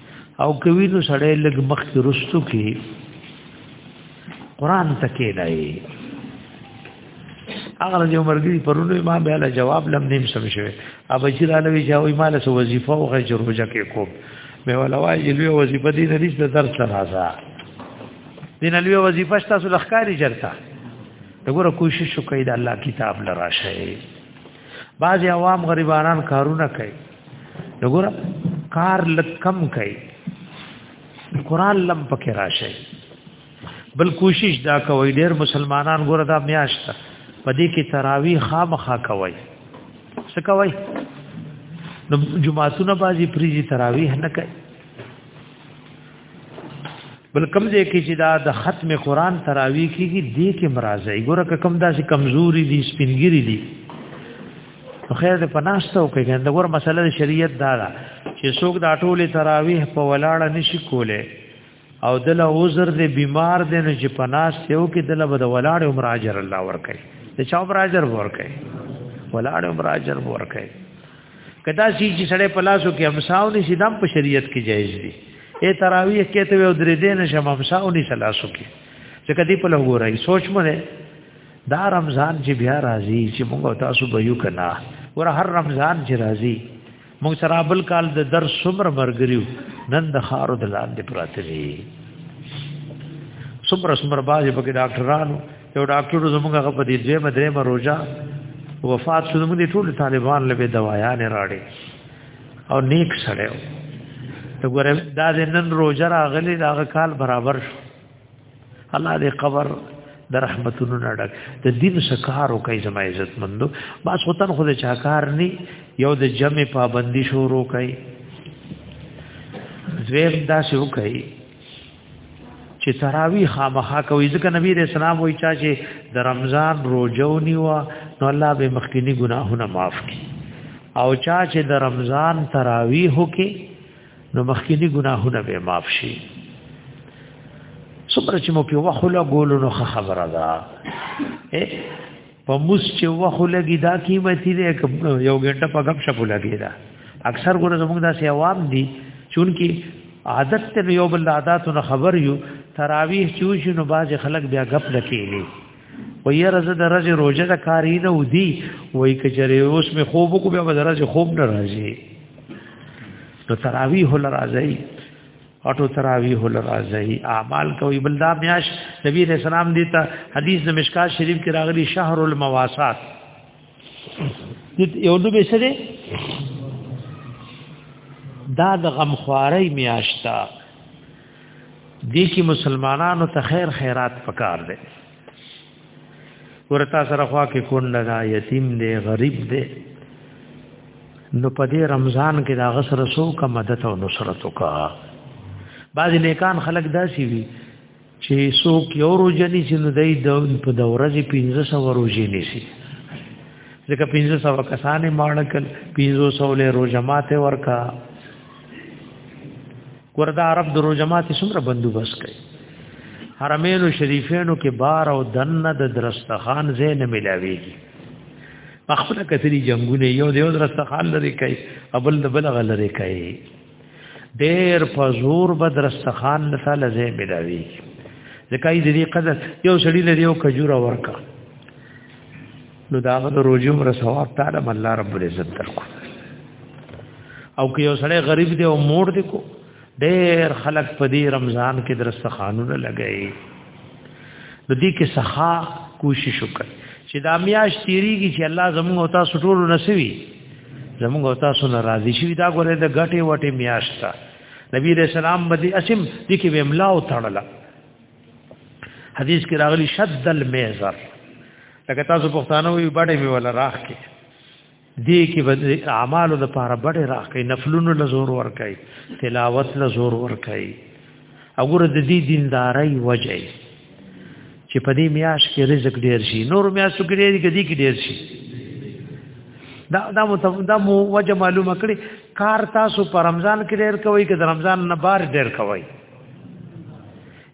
او کوي نو سړی لګ مخ کې رستو کې قران تکې نه هغه یو مرګي پرونو ما به له جواب لم نیم سم شوی ابا چې را لوي چې وای مال سو وظیفه او غیر روزه کې کوم به ولا وای چې لوی وظیفه دې نه نشته درس راځه دین لوی وظیفه تاسو لخکاری چرته دغه کوشش وکړئ د الله کتاب لراشه بعض عوام غریبانان کارونه کوي وګور کار لکم کوي قران لم پکې راشي بل کوشش دا کوي ډېر مسلمانان ګور دا میاشت په دې کې تراوی خامخا کوي څه کوي نو جمعهتون بازي پریزي تراوی نه کوي بل کم ځای کې چې دا د ختم قران تراوی کېږي دې کې مرزه ګوره کم داسې کمزوري دي سپینګری دي خیر دې پناستو کې ګنده ګوره مسله د شریعت دا ده چې څوک دا ټوله تراویح په ولاړه نشي کوله او دل عذر دې بیمار دې نه چې پناست یو کې دل بد ولاړ عمر اجر الله ور کوي د چا عمر اجر ور کوي ولاړ عمر اجر ور کوي کدا سی چې سړی په لاسو کې امساو نشي دم په شریعت کې جایز دي اے تراویح کې ته یو درې دین شم امساو نشي لاسو کې چې کدی په لور راي سوچ مله دا رمضان چې بیا راځي چې موږ تاسو به یو کنا ور هر رمضان چې راځي موږ سره بل کال د درس صبر مرګریو نن د خارو د لاندې پراته دي صبر صبر باز په کې ډاکټرانو یو ډاکټر زمونږ هغه په دې دوه مدرې مروجا وفات شو زمونږ ټول طالبان له دوايان راړي او نیک سره ته ګوره دا د نن روزه راغلی دا کال برابر شو الله دې قبر د رحمتونو نه ډک د دین سکار او کای زما عزت مندو ما سوتن خو د چاکار ني یو د جمع پابندي شروع کای زویم دا شو کای چې تراوی خامخا کوي ځکه نبی رسول الله وایي چې د رمضان روزو نیوا نو الله به مخکینی ګناهونه معاف کړي او چا چې د رمضان تراوی هکي نو مخکینی ګناهونه به معاف شي څومره چې مو په وخت لا ګولو نو خبره ده په موس چې وخو لګي دا قیمتي دی یو ګټه په غب شپ لګي دا اکثر ګوره زموږ داسې عوام دي چونکی عادت ته یو بل عادتونو خبر یو تراویح چوش نو باز خلک بیا غپ لکېږي و یې رزه د رزه روزه د کاری نه ودی وای کچره اوس می خوب کو بیا د رزه خوب نه راځي نو تراویح لراځي اټو تراویح لرازی اعمال کوي بل دا میاش نبی رسول سلام دی ته حدیث د مشکات شریف کې راغلی شهر المواسات یو د بشری دا د غمخواري میاشتا دي کې مسلمانانو ته خیر خیرات پکار دی ورتا سره خوا کې کونډه دا یتیم دی غریب دی نو په دې رمضان کې دا غسر سو کا مدد او نصرت وکا بعض نیکان خلق داسي وي چې سو کیو روزنی چې نو دای د په دورځي 1500 روزي نشي ځکه 1500 کسانې ماړکل 1500 له روزه ماته ورکا وردا عرب درو جماعت څومره بندوبس کوي حرمین او شریفینو کې بار او دنه د درستخان زین ملاويږي خپل کثري جنگونه یو دیو درستخان لري کوي ابل د بلغ لري کوي ډېر په زور به درستخان مثال زین ملاويږي ځکه دې قدر یو سړی لري او کجوره ورکا نو دا غد روزي مر ثواب تعالی الله رب العزت درکو او که یو سړی غریب دی او مور دی کو ډېر خلک په دې رمضان کې درست خانونه لګي د دې کې سخا کوشش وکړي چې دا میاش تیریږي چې الله زموږ او تاسو ټول نسوي زموږ او تاسو ناراضي شي دا ګوره د غټي وټي میاش تا نبی رسول الله باندې اسیم دې کې وملا او تړلا حدیث کې راغلی شد المیزر لکه تاسو پښتانه وی بډې می ولا راخ کې دې کې به اعمالو د پاره بډې راخ کې نفلونو له زور ور کوي تلاوت له زور ور کوي وګوره د دې دینداري وجه چې په دې میاش کې رزق ډیر شي نور میاش کې ډیر کې دې کې ډیر شي دا دا مو دا مو وجه معلومه کړي کار تاسو په رمضان کې ډیر کوي که د رمضان نه بار ډیر کوي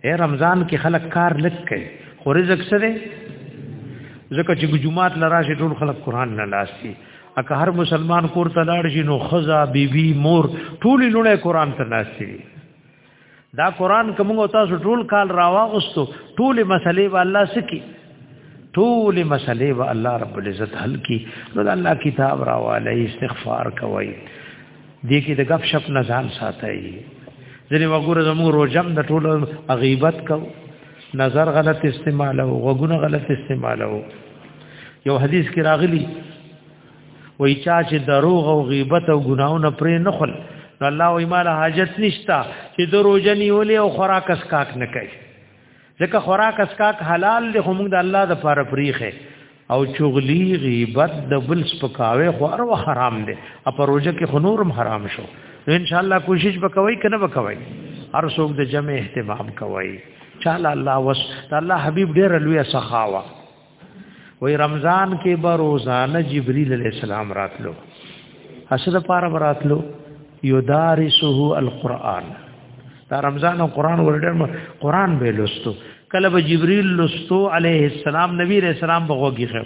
اے رمضان کې خلک کار لک کوي خو رزق سره ځکه چې جمعات لراشه ټول خلک قران نه لاسي اګه هر مسلمان کور ته لاړ شي نو خزا بیبي مور ټول لونه قران ته لاسي دا قران کوم تاسو ټول کال راواغستو ټول مسلې به الله سکی ټول مسلې به الله رب العزت حل کی نو الله کتاب راواله استغفار کوي دې کې د غب شپ نه ځان ساتي ځنې وګوره زموږ روزم د ټولو غیبت کو نظر غلط استعمال او غوګونه غلط استعمال او یو حدیث کې راغلی وای چا چې دروغ او غیبت او ګناونه پرې نه خل نو الله وای مال حاجت نشتا چې د روزنی ولې او خوراک اسکاک نه کوي ځکه خوراک اسکاک حلال دی خو موږ د الله د پاره پریخه او چغلی غیبت د بل سپکاوي خو ارو حرام دی ا پروژه کې خنورم حرام شو نو ان شاء الله کوشش وکوي کنه وکوي هر څوک د جمع اهتمام کوي چاله الله وس الله حبيب ډېر لوی سخاوه وی رمضان کې به روزانه جبريل عليه السلام راتلو اسره پار براتلو یدارسه القرآن دا رمضان او قرآن ورډر قرآن به لستو کله به جبريل لستو عليه السلام نبی عليه السلام بغوږي خو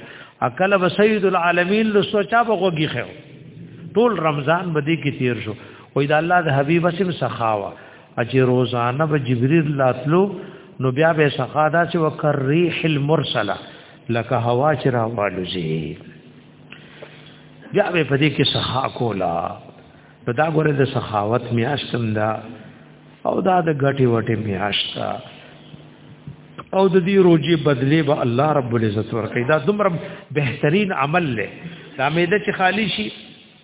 اکل به سید العالمین لستو چا بغوږي خو ټول رمضان بدی کې تیر شو وې دا الله د حبيب اسم سخاوه اجي روزانه به جبريل لاتلو نو بیا به سخا دا چې وکر ریح المرسله لکه هوا چې را والوزي بیا به په دې کې سخا کولا نو دا ګوره د سخاوت میاشتم دا او دا د غټي وټي میاشتا او د دې روزي بدلې به الله رب العزت ورکړي دا دومره بهترین عمل له دا مې د چې خالی شي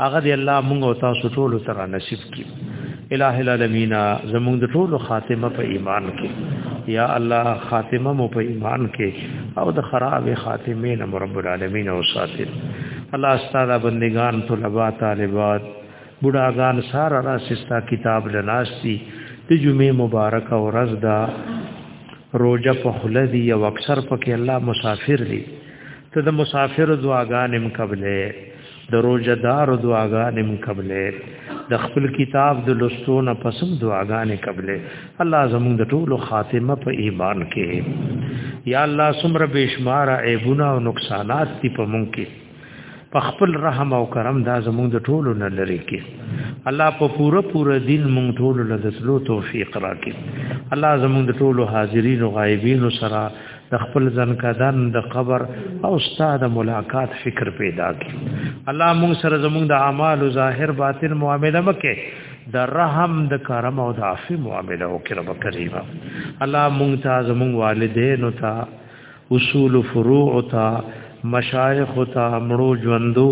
هغه دی الله موږ او تاسو ټول سره نصیب کړي الہ العالمین زموږ د ټول خاتمه په ایمان کې یا الله خاتمه مو په ایمان کې او د خراب خاتمه نه رب العالمین او ساتي الله ستاسو بندگان طلباء طالبات بډاګان سار را سستا کتاب لناستی د جمعې مبارک او ورځ دا روزه په خلدي او اکثر پکې الله مسافر دي ته د مسافر دعاګان هم قبلې د روزدار دعاګانې مون قبلې د خپل کتاب د لستون پسم دعاګانې قبلې الله زموږ د ټولو خاتمه په ایمان کې یا الله سمره بشمار عیبونه او نقصانات دی په مونږ کې په خپل رحم او کرم دا زموږ د ټولو نه لري کې الله په پوره پوره دین مونږ ټولو له دسلو توفیق راکې الله زموږ د ټولو حاضرین او غایبین سره د خپل ځنکدن د قبر او استاد ملاقات فکر پیدا کی الله موږ سره زموږ د اعمال او ظاهر باطن معامله مکه د رحم د کرم او د عفو معامله وکړه بکریبا الله موږ ته زموږ والدین او ته اصول فروع او ته مشایخ او ته مړو ژوندو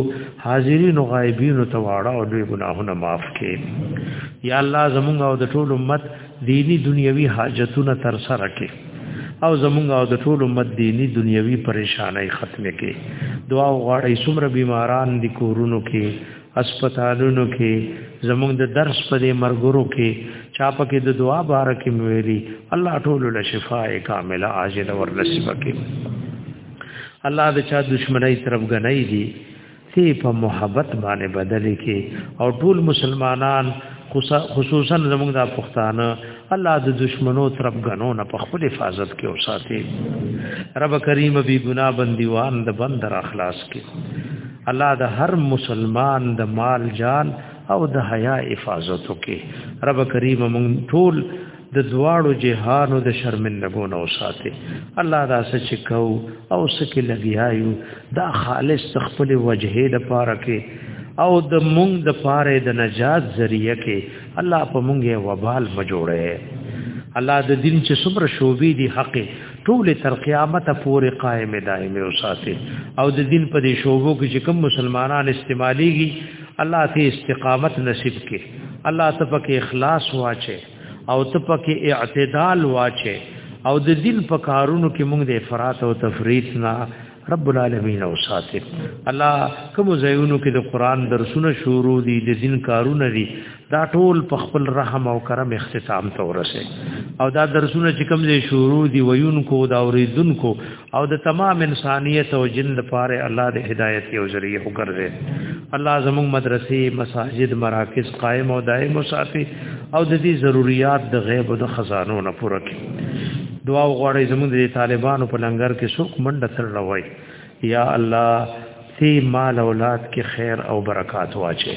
حاضرین او غایبین او ته واړه او دوی ګناهونه معاف کړي یا الله زموږ او د ټول امت دینی دنیوي حاجتونه تر سره کړي او زمونږ او د ټول امت دینی دنیوي پریشانای ختم کړي دعا غواړي څومره بیماران دي کورونو کې هسپتالونو کې زمونږ د درس په دې مرګورو کې چا پکې د دعا بار کې ویلي الله ټول له شفاء کامله عاجل ور نصیب کړي الله د چا دشمنی طرف غنۍ دي تی په محبت باندې بدل کی او ټول مسلمانان خصوصا زموږ د پښتانه الله د دشمنو طرف غنو نه په خپل حفاظت کې اوساتي رب کریم بی ګنا بندیوان د بند را خلاص کی الله د هر مسلمان د مال جان او د حیا حفاظت وکي رب کریم مونږ ټول د دواړو جهانو د شرمندګو نو ساتي الله دا سچ کو او سکه لګیایو دا خالص خپل وجهه د پاره کې او د مونږ د پاره د نجات ذریعہ کې الله په مونږه وبال مجوړه الله د دین چې صبر شوبې دي حق ټول تر قیامت پورې قائم دائم او ساتي او د دین په دې شوبو کې چې کوم مسلمانان استعماليږي الله ته استقامت نصیب کې الله ته پکې اخلاص واچي او ته پکې اعتدال واچې او د دین په کارونو کې موږ د افراط او تفریط نه رب العالمین او ساتي الله کوم زیونو کې د قران درسونه شروع دي د دین کارونه دي دا ټول په خپل رحم او کرم اختتام ته ورسه او دا درسونه چې کوم ځای شروع دي ویونکو دا اوریدونکو او د تمام انسانیت او جن لپاره الله د هدایت یو ذریعہ وګرځي الله زموږ مدرسې مساجد مراکز قائم او دائم وساتي او د دې ضرورت د غیب او د خزانو نه پوره کړي دعا وغواړي زموږ د طالبانو په لنګر کې څوک منډه تر روي یا الله تی مال اولاد کې خیر او برکات واچي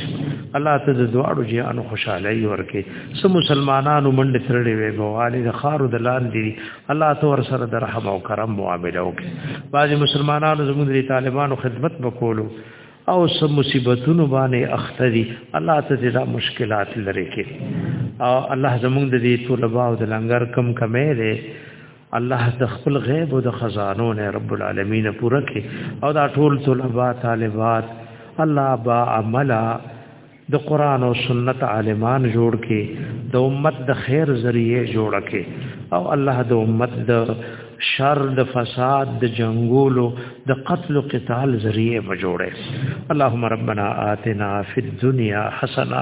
الله ته د دواړو جهانو خوشحالي ورکي سو مسلمانانو منډه ترړې وي بوالي د خارو د لاندې الله ته ور سره د رحم او کرم معامله وکي بعضي مسلمانانو زموږ د طالبانو خدمت وکولو او سم مصیبتونو باندې اخته دي الله ته دې دا مشکلات لري کې او الله زموږ د دې طلباء او د لنګر کم کمې الله د خپل غیب او د خزانو نه رب العالمین پوره کړي او دا ټول طلباء طالبات الله با عملا د قران او سنت عالمان جوړ کړي د امت د خیر ذریعہ جوړ کړي او الله د امت د شر د فساد د جنگولو د قتل او قتال ذریعہ به جوړه اللهم ربنا آتنا فی الدنیا حسنه